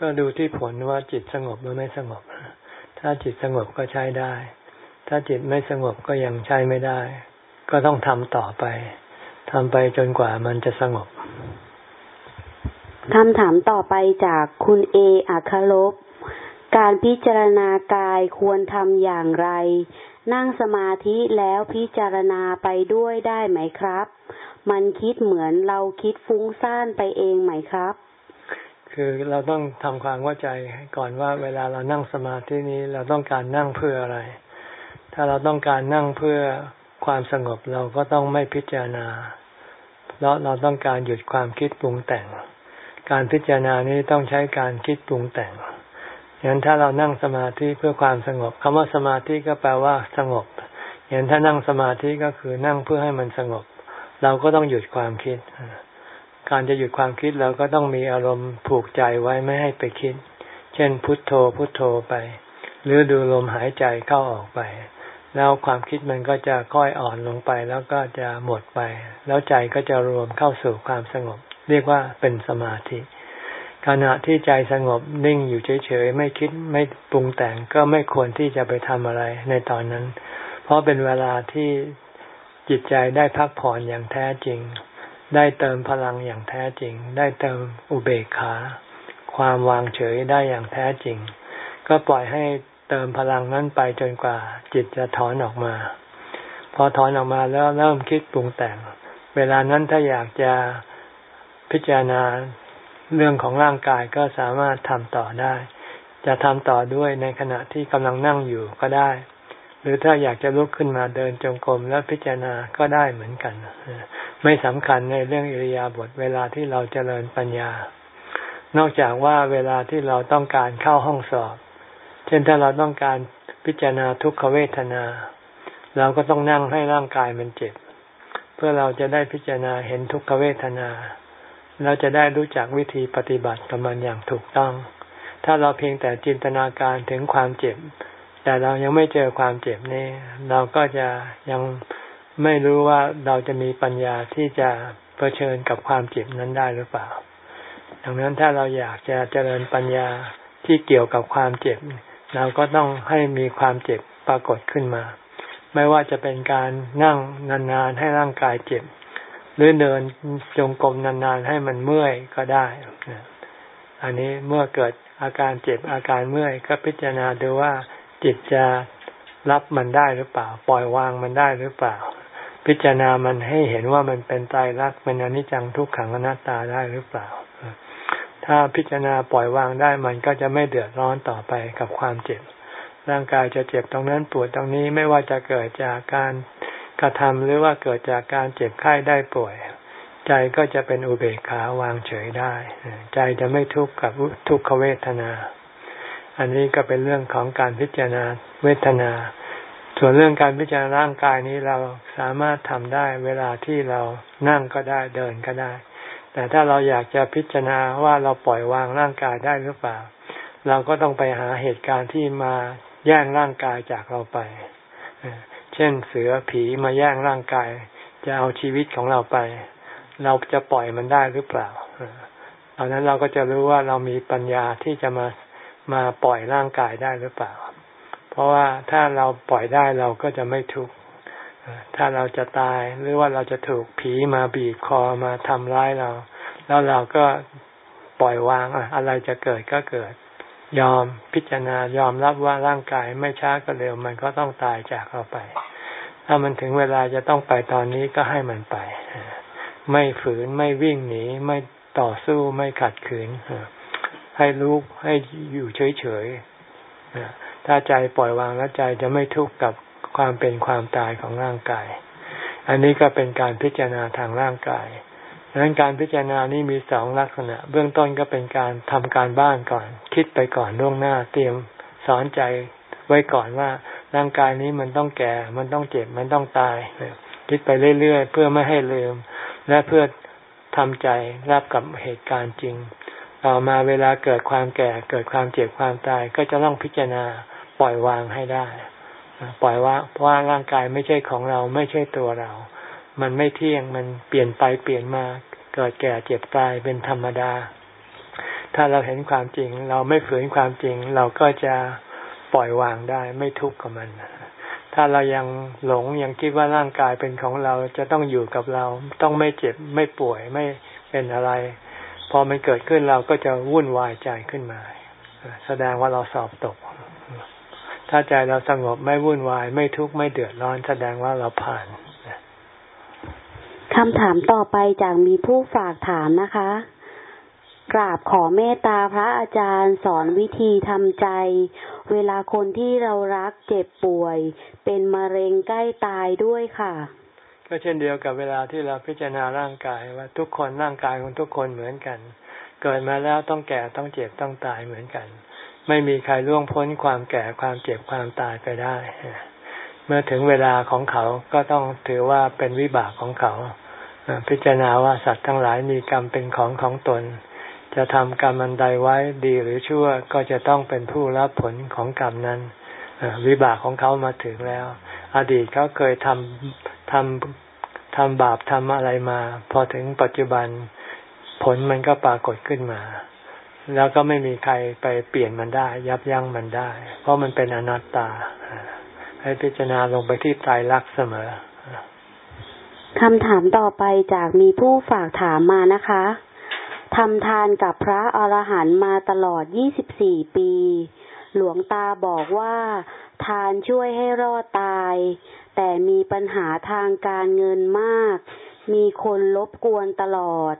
ก็ดูที่ผลว่าจิตสงบหรือไม่สงบ ถ้าจิตสงบก็ใช้ได้ ถ้าจิตไม่สงบก็ยังใช้ไม่ได้ ก็ต้องทำต่อไปทำไปจนกว่ามันจะสงบ คำถามต่อไปจากคุณเออัคลบการพิจารณากายควรทำอย่างไร นั่งสมาธิแล้วพิจารณาไปด้วยได้ไหมครับ มันคิดเหมือนเราคิดฟุ้งซ่านไปเองไหมครับ คือเราต้องทำความเข้าใจก่อนว่าเวลาเรานั่งสมาธินี้เราต้องการนั่งเพื่ออะไร ถ้าเราต้องการนั่งเพื่อความสงบเราก็ต้องไม่พิจารณาเพราะเราต้องการหยุดความคิดปรุงแต่ง การพิจารณานี้ต้องใช้การคิดปรุงแต่งอย่างถ้าเรานั่งสมาธิเพื่อความสงบคำว่าสมาธิก็แปลว่าสงบอย่างถ้านั่งสมาธิก็คือนั่งเพื่อให้มันสงบ เราก็ต้องหยุดความคิด การจะหยุดความคิดเราก็ต้องมีอารมณ์ผูกใจไว้ไม่ให้ไปคิด เช่น พุทโธ พุทโธไป หรือดูลมหายใจเข้าออกไป แล้วความคิดมันก็จะค่อยอ่อนลงไป แล้วก็จะหมดไป แล้วใจก็จะรวมเข้าสู่ความสงบ เรียกว่าเป็นสมาธิ ขณะที่ใจสงบนิ่งอยู่เฉยๆ ไม่คิดไม่ปรุงแต่งก็ไม่ควรที่จะไปทำอะไรในตอนนั้น เพราะเป็นเวลาที่จิตใจได้พักผ่อนอย่างแท้จริง ได้เติมพลังอย่างแท้จริง ได้เติมอุเบกขา ความวางเฉยได้อย่างแท้จริง ก็ปล่อยให้เติมพลังนั้นไปจนกว่าจิตจะถอนออกมา พอถอนออกมาแล้วเริ่มคิดปรุงแต่ง เวลานั้นถ้าอยากจะ พิจารณาเรื่องของร่างกายก็สามารถทำต่อได้ จะทำต่อด้วยในขณะที่กำลังนั่งอยู่ก็ได้ หรือถ้าอยากจะลุกขึ้นมาเดินจงกรมแล้วพิจารณาก็ได้เหมือนกัน ไม่สำคัญในเรื่องอิริยาบถเวลาที่เราจเจริญปัญญา นอกจากว่าเวลาที่เราต้องการเข้าห้องสอบ เช่นถ้าเราต้องการพิจารณาทุกขเวทนา เราก็ต้องนั่งให้ร่างกายมันเจ็บ เพื่อเราจะได้พิจารณาเห็นทุกขเวทนา เราจะได้รู้จักวิธีปฏิบัติกับมันอย่างถูกต้อง ถ้าเราเพียงแต่จินตนาการถึงความเจ็บ แต่เรายังไม่เจอความเจ็บนี่ เราก็จะยังไม่รู้ว่าเราจะมีปัญญาที่จะเผชิญกับความเจ็บนั้นได้หรือเปล่า ดังนั้นถ้าเราอยากจะเจริญปัญญาที่เกี่ยวกับความเจ็บ เราก็ต้องให้มีความเจ็บปรากฏขึ้นมา ไม่ว่าจะเป็นการนั่งนานๆให้ร่างกายเจ็บ หรือเดินจงกรมนานๆให้มันเมื่อยก็ได้ อันนี้เมื่อเกิดอาการเจ็บอาการเมื่อย ก็พิจารณาดูว่าจิตจะรับมันได้หรือเปล่า ปล่อยวางมันได้หรือเปล่า พิจารณามันให้เห็นว่ามันเป็นตายรักเป็นอนิจจังทุกขังอนัตตาได้หรือเปล่า ถ้าพิจารณาปล่อยวางได้มันก็จะไม่เดือดร้อนต่อไปกับความเจ็บ ร่างกายจะเจ็บตรงนั้นปวดตรงนี้ไม่ว่าจะเกิดจากการ กระทำหรือว่าเกิดจากการเจ็บไข้ได้ป่วย ใจก็จะเป็นอุเบกขาวางเฉยได้ ใจจะไม่ทุกข์กับทุกขเวทนา อันนี้ก็เป็นเรื่องของการพิจารณาเวทนา ส่วนเรื่องการพิจารณาร่างกายนี้เราสามารถทำได้เวลาที่เรานั่งก็ได้เดินก็ได้ แต่ถ้าเราอยากจะพิจารณาว่าเราปล่อยวางร่างกายได้หรือเปล่า เราก็ต้องไปหาเหตุการณ์ที่มาแย่งร่างกายจากเราไป ช่นเสือผีมาแย่งร่างกาย จะเอาชีวิตของเราไป เราจะปล่อยมันได้หรือเปล่าตอนนั้นเราก็จะรู้ว่าเรามีปัญญาที่จะมามาปล่อยร่างกายได้หรือเปล่า เพราะว่าถ้าเราปล่อยได้เราก็จะไม่ทุกข์ถ้าเราจะตายหรือว่าเราจะถูกผีมาบีบคอมาทำร้ายเรา แล้วเราก็ปล่อยวางอะไรจะเกิดก็เกิด ยอมพิจารณายอมรับว่าร่างกายไม่ช้าก็เร็วมันก็ต้องตายจากเราไป ถ้ามันถึงเวลาจะต้องไปตอนนี้ก็ให้มันไป ไม่ฝืนไม่วิ่งหนีไม่ต่อสู้ไม่ขัดขืนให้รู้ให้อยู่เฉยๆถ้าใจปล่อยวางแล้วใจจะไม่ทุกข์กับความเป็นความตายของร่างกาย อันนี้ก็เป็นการพิจารณาทางร่างกายดังนั้นการพิจารณานี้มีสองลักษณะ เบื้องต้นก็เป็นการทำการบ้านก่อน คิดไปก่อนล่วงหน้าเตรียมสอนใจไว้ก่อนว่า ร่างกายนี้มันต้องแก่ มันต้องเจ็บ มันต้องตาย คิดไปเรื่อยๆ เพื่อไม่ให้ลืม และเพื่อทำใจรับกับเหตุการณ์จริง ต่อมาเวลาเกิดความแก่ เกิดความเจ็บความตาย ก็จะต้องพิจารณาปล่อยวางให้ได้ ปล่อยว่าเพราะว่าร่างกายไม่ใช่ของเราไม่ใช่ตัวเรา มันไม่เที่ยง มันเปลี่ยนไปเปลี่ยนมา เกิดแก่เจ็บตายเป็นธรรมดา ถ้าเราเห็นความจริง เราไม่ฝืนความจริง เราก็จะ ปล่อยวางได้ไม่ทุกข์กับมัน ถ้าเรายังหลงยังคิดว่าร่างกายเป็นของเราจะต้องอยู่กับเรา ต้องไม่เจ็บไม่ป่วยไม่เป็นอะไร พอมันเกิดขึ้นเราก็จะวุ่นวายใจขึ้นมา แสดงว่าเราสอบตก ถ้าใจเราสงบไม่วุ่นวาย ไม่ทุกข์ไม่เดือดร้อน แสดงว่าเราผ่านคำถามต่อไปจากมีผู้ฝากถามนะคะ กราบขอเมตตาพระอาจารย์สอนวิธีทำใจ เวลาคนที่เรารักเจ็บป่วย เป็นมะเร็งใกล้ตายด้วยค่ะ ก็เช่นเดียวกับเวลาที่เราพิจารณาร่างกายว่าทุกคนร่างกายของทุกคนเหมือนกัน เกิดมาแล้วต้องแก่ต้องเจ็บต้องตายเหมือนกัน ไม่มีใครล่วงพ้นความแก่ความเจ็บความตายไปได้ เมื่อถึงเวลาของเขาก็ต้องถือว่าเป็นวิบากของเขา พิจารณาว่าสัตว์ทั้งหลายมีกรรมเป็นของของตน จะทำกรรมอันใดไว้ดีหรือชั่วก็จะต้องเป็นผู้รับผลของกรรมนั้นวิบากของเขามาถึงแล้ว อดีตเขาเคยทำทำทำบาปทำอะไรมา พอถึงปัจจุบันผลมันก็ปรากฏขึ้นมา แล้วก็ไม่มีใครไปเปลี่ยนมันได้ ยับยั้งมันได้ เพราะมันเป็นอนัตตา ให้พิจารณาลงไปที่ตายรักเสมอคำถามต่อไปจากมีผู้ฝากถามมานะคะ ทำทานกับพระอรหันต์มาตลอด 24 ปี หลวงตาบอกว่า ทานช่วยให้รอดตาย แต่มีปัญหาทางการเงินมาก มีคนลบกวนตลอด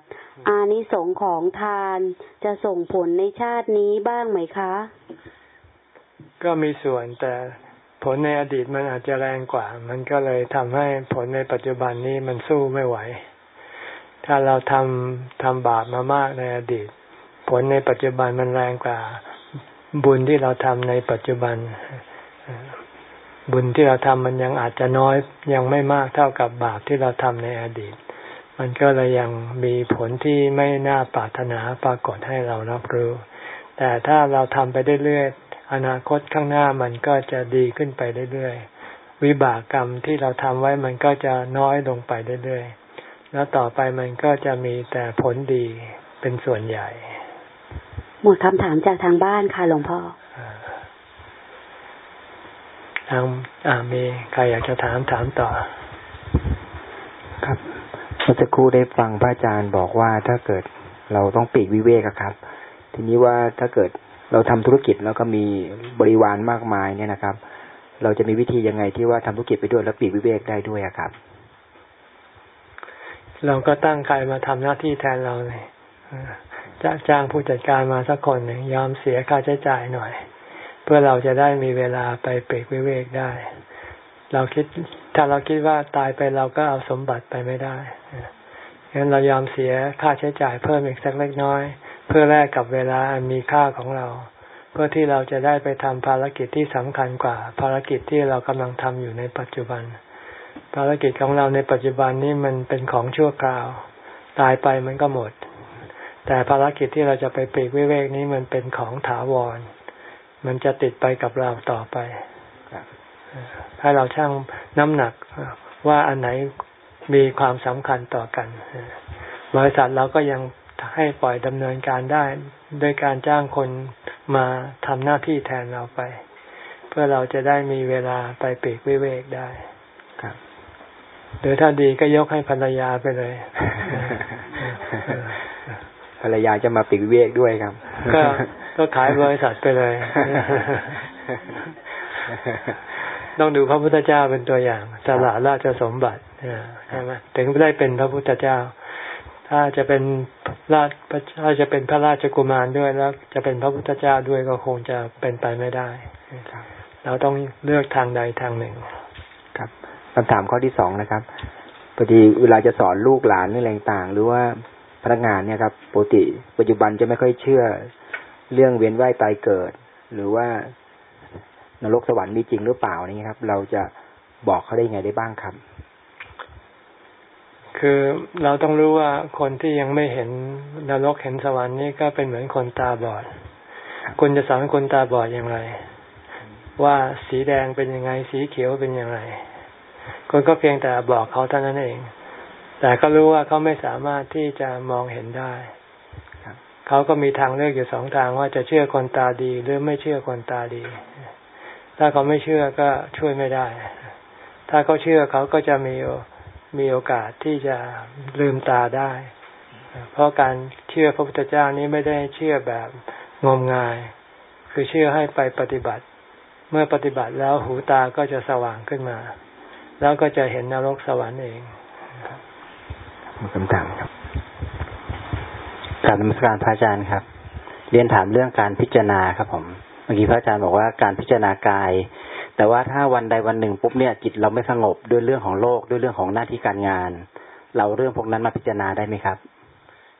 อานิสงของทานจะส่งผลในชาตินี้บ้างไหมคะ ก็มีส่วนแต่ผลในอดีตมันอาจจะแรงกว่า มันก็เลยทำให้ผลในปัจจุบันนี้มันสู้ไม่ไหว ถ้าเราทำทำบาปมามากในอดีต ผลในปัจจุบันมันแรงกว่าบุญที่เราทำในปัจจุบัน บุญที่เราทำมันยังอาจจะน้อยยังไม่มากเท่ากับบาปที่เราทำในอดีต มันก็เลยยังมีผลที่ไม่น่าปรารถนาปรากฏให้เรารับรู้ แต่ถ้าเราทำไปเรื่อยๆอนาคตข้างหน้ามันก็จะดีขึ้นไปเรื่อยๆวิบากกรรมที่เราทำไว้มันก็จะน้อยลงไปเรื่อยๆ แล้วต่อไปมันก็จะมีแต่ผลดีเป็นส่วนใหญ่ หมดคำถามจากทางบ้านค่ะหลวงพ่อทางอ่ามีใครอยากจะถามถามต่อ ครับเมื่อสักครู่ได้ฟังพระอาจารย์บอกว่าถ้าเกิดเราต้องปีกวิเวกครับ ทีนี้ว่าถ้าเกิดเราทำธุรกิจแล้วก็มีบริวารมากมายเนี่ยนะครับ เราจะมีวิธียังไงที่ว่าทำธุรกิจไปด้วยแล้วปีกวิเวกได้ด้วยครับ เราก็ตั้งใครมาทำหน้าที่แทนเราเลยจะจ้างผู้จัดการมาสักคนหนึ่งยอมเสียค่าใช้จ่ายหน่อย เพื่อเราจะได้มีเวลาไปเปรกวิเวกได้ เราคิดถ้าเราคิดว่าตายไปเราก็เอาสมบัติไปไม่ได้งั้นเรายอมเสียค่าใช้จ่ายเพิ่มอีกสักเล็กน้อย เพื่อแลกกับเวลาอันมีค่าของเรา เพื่อที่เราจะได้ไปทำภารกิจที่สำคัญกว่า ภารกิจที่เรากำลังทำอยู่ในปัจจุบัน ภารกิจของเราในปัจจุบันนี้มันเป็นของชั่วคราว ตายไปมันก็หมด แต่ภารกิจที่เราจะไปปีกวิเวกนี้มันเป็นของถาวร มันจะติดไปกับเราต่อไปให้เราช่างน้ำหนักว่าอันไหนมีความสำคัญต่อกัน บริษัทเราก็ยังให้ปล่อยดำเนินการได้โดยการจ้างคนมาทำหน้าที่แทนเราไป เพื่อเราจะได้มีเวลาไปปีกวิเวกได้ หรือถ้าดีก็ยกให้ภรรยาไปเลย ภรรยาจะมาปีกวิเวกด้วยครับ ก็ก็ขายบริษัทไปเลย ต้องดูพระพุทธเจ้าเป็นตัวอย่างสละราชสมบัติใช่ไหมถึงได้เป็นพระพุทธเจ้า ถ้าจะเป็นราชถ้าจะเป็นพระราชกุมารด้วยแล้ว จะเป็นพระพุทธเจ้าด้วยก็คงจะเป็นไปไม่ได้ครับเราต้องเลือกทางใดทางหนึ่ง ครับคำถามข้อที่สองนะครับพอดีเวลาจะสอนลูกหลานนี่อะไรต่างหรือว่าพนักงานเนี่ยครับปกติปัจจุบันจะไม่ค่อยเชื่อเรื่องเวียนว่ายตายเกิด หรือว่านรกสวรรค์มีจริงหรือเปล่านี่ครับ เราจะบอกเขาได้ไงได้บ้างครับ คือเราต้องรู้ว่าคนที่ยังไม่เห็นนรกเห็นสวรรค์นี่ก็เป็นเหมือนคนตาบอดคุณจะสอนคนตาบอดอย่างไร ว่าสีแดงเป็นยังไง สีเขียวเป็นยังไง คนก็เพียงแต่บอกเขาเท่านั้นเอง แต่ก็รู้ว่าเขาไม่สามารถที่จะมองเห็นได้เขาก็มีทางเลือกอยู่สองทางว่าจะเชื่อคนตาดีหรือไม่เชื่อคนตาดี ถ้าเขาไม่เชื่อก็ช่วยไม่ได้ ถ้าเขาเชื่อเขาก็จะมีมีโอกาสที่จะลืมตาได้ เพราะการเชื่อพระพุทธเจ้านี้ไม่ได้เชื่อแบบงมงาย คือเชื่อให้ไปปฏิบัติ เมื่อปฏิบัติแล้วหูตาก็จะสว่างขึ้นมา แล้วก็จะเห็นนรกสวรรค์เองมีคำถามครับการนมัสการพระอาจารย์ครับ เรียนถามเรื่องการพิจารณาครับ ผมเมื่อกี้พระอาจารย์บอกว่าการพิจารณากาย แต่ว่าถ้าวันใดวันหนึ่งปุ๊บเนี่ยจิตเราไม่สงบด้วยเรื่องของโลกด้วยเรื่องของหน้าที่การงาน เราเรื่องพวกนั้นมาพิจารณาได้ไหมครับ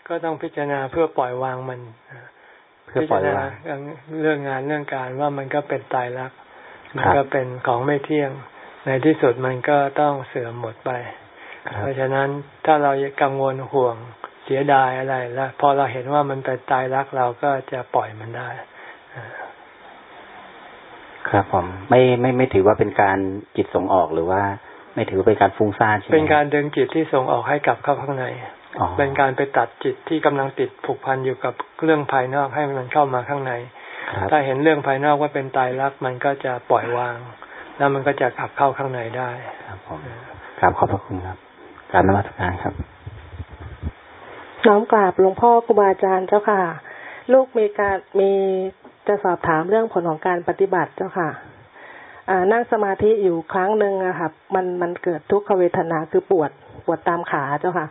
ก็ต้องพิจารณาเพื่อปล่อยวางมันเพื่อปล่อยวางเรื่องงานเรื่องการว่ามันก็เป็นตายรักมันก็เป็นของไม่เที่ยง ในที่สุดมันก็ต้องเสื่อมหมดไป เพราะฉะนั้นถ้าเรากังวลห่วงเสียดายอะไรแล้วพอเราเห็นว่ามันเป็นตายรักเราก็จะปล่อยมันได้ครับผมไม่ไม่ไม่ถือว่าเป็นการจิตส่งออกหรือว่า ไม่ถือว่าเป็นการฟุ้งซ่านใช่ไหมเป็นการดึงจิตที่ส่งออกให้กลับเข้าข้างในเป็นการไปตัดจิตที่กำลังติดผูกพันอยู่กับเรื่องภายนอกให้มันเข้ามาข้างใน ถ้าเห็นเรื่องภายนอกว่าเป็นตายรักมันก็จะปล่อยวาง แล้วมันก็จะกลับเข้าข้างในได้ ครับผมกราบขอบพระคุณครับการนมัสการครับ น้อมกราบหลวงพ่อครูบาอาจารย์เจ้าค่ะ ลูกมีการมีจะสอบถามเรื่องผลของการปฏิบัติเจ้าค่ะนั่งสมาธิอยู่ครั้งหนึ่งอะค่ะมันมันเกิดทุกขเวทนาคือปวดปวดตามขาเจ้าค่ะ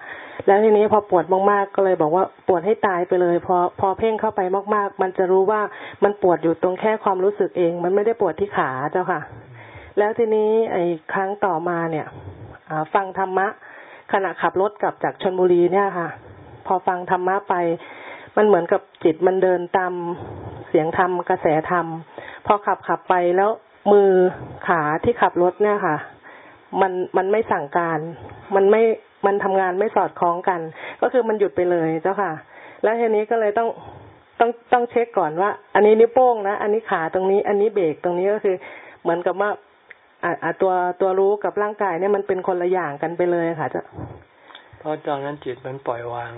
แล้วทีนี้พอปวดมากๆก็เลยบอกว่าปวดให้ตายไปเลย พอพอเพ่งเข้าไปมาก ๆ มันจะรู้ว่ามันปวดอยู่ตรงแค่ความรู้สึกเอง มันไม่ได้ปวดที่ขาเจ้าค่ะ แล้วทีนี้ไอ้ครั้งต่อมาเนี่ยฟังธรรมะขณะขับรถกลับจากชนบุรีเนี่ยค่ะ พอฟังธรรมะไป มันเหมือนกับจิตมันเดินตามเสียงธรรมกระแสธรรม พอขับขับไปแล้วมือขาที่ขับรถเนี่ยค่ะ มันมันไม่สั่งการ มันไม่มันทำงานไม่สอดคล้องกัน ก็คือมันหยุดไปเลยเจ้าค่ะ แล้วทีนี้ก็เลยต้องต้องต้องเช็คก่อนว่า อันนี้นิ้วโป้งนะ อันนี้ขาตรงนี้ อันนี้เบรกตรงนี้ก็คือ เหมือนกับว่า ตัวตัวรู้กับร่างกายเนี่ยมันเป็นคนละอย่างกันไปเลยค่ะจะเพราะตอนนั้นจิตมันปล่อยวาง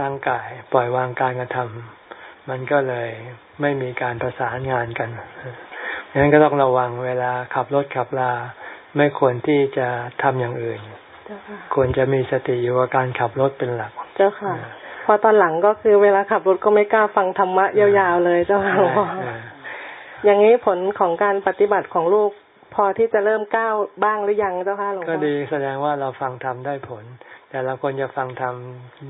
ร่างกาย ปล่อยวางการกระทำมันก็เลยไม่มีการประสานงานกันดังนั้นก็ต้องระวังเวลาขับรถขับลา ไม่ควรที่จะทำอย่างอื่นควรจะมีสติอยู่กับการขับรถเป็นหลัก เจ้าค่ะ พอตอนหลังก็คือเวลาขับรถก็ไม่กล้าฟังธรรมะยาวๆเลยเจ้าค่ะอย่างนี้ผลของการปฏิบัติของลูก พอที่จะเริ่มก้าวบ้างหรือยังเจ้าค่ะหลวงพ่อก็ดีแสดงว่าเราฟังธรรมได้ผล แต่เราควรจะฟังธรรม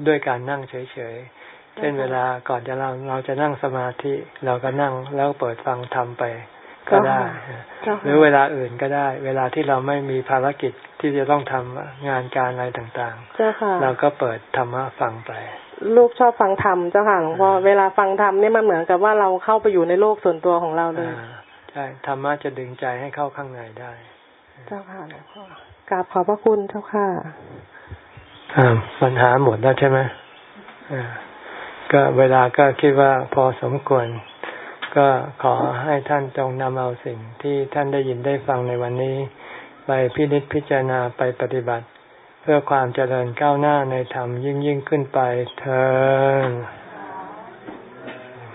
ด้วยการนั่งเฉยๆเช่นเวลาก่อนจะเราเราจะนั่งสมาธิเราก็นั่งแล้วเปิดฟังธรรมไปก็ได้ หรือเวลาอื่นก็ได้ เวลาที่เราไม่มีภารกิจที่จะต้องทำงานการอะไรต่างๆเราก็เปิดธรรมะฟังไป ลูกชอบฟังธรรมเจ้าค่ะหลวงพ่อเวลาฟังธรรมนี่มันเหมือนกับว่าเราเข้าไปอยู่ในโลกส่วนตัวของเราเลยใช่ธรรมะจะดึงใจให้เข้าข้างในได้ เจ้าค่ะหลวงพ่อกราบขอบพระคุณเจ้าค่ะปัญหาหมดแล้วใช่ไหมก็เวลาก็คิดว่าพอสมควร ก็ขอให้ท่านจงนำเอาสิ่งที่ท่านได้ยินได้ฟังในวันนี้ ไปพินิจพิจารณาไปปฏิบัติ เพื่อความเจริญก้าวหน้าในธรรมยิ่งยิ่งขึ้นไปเธอ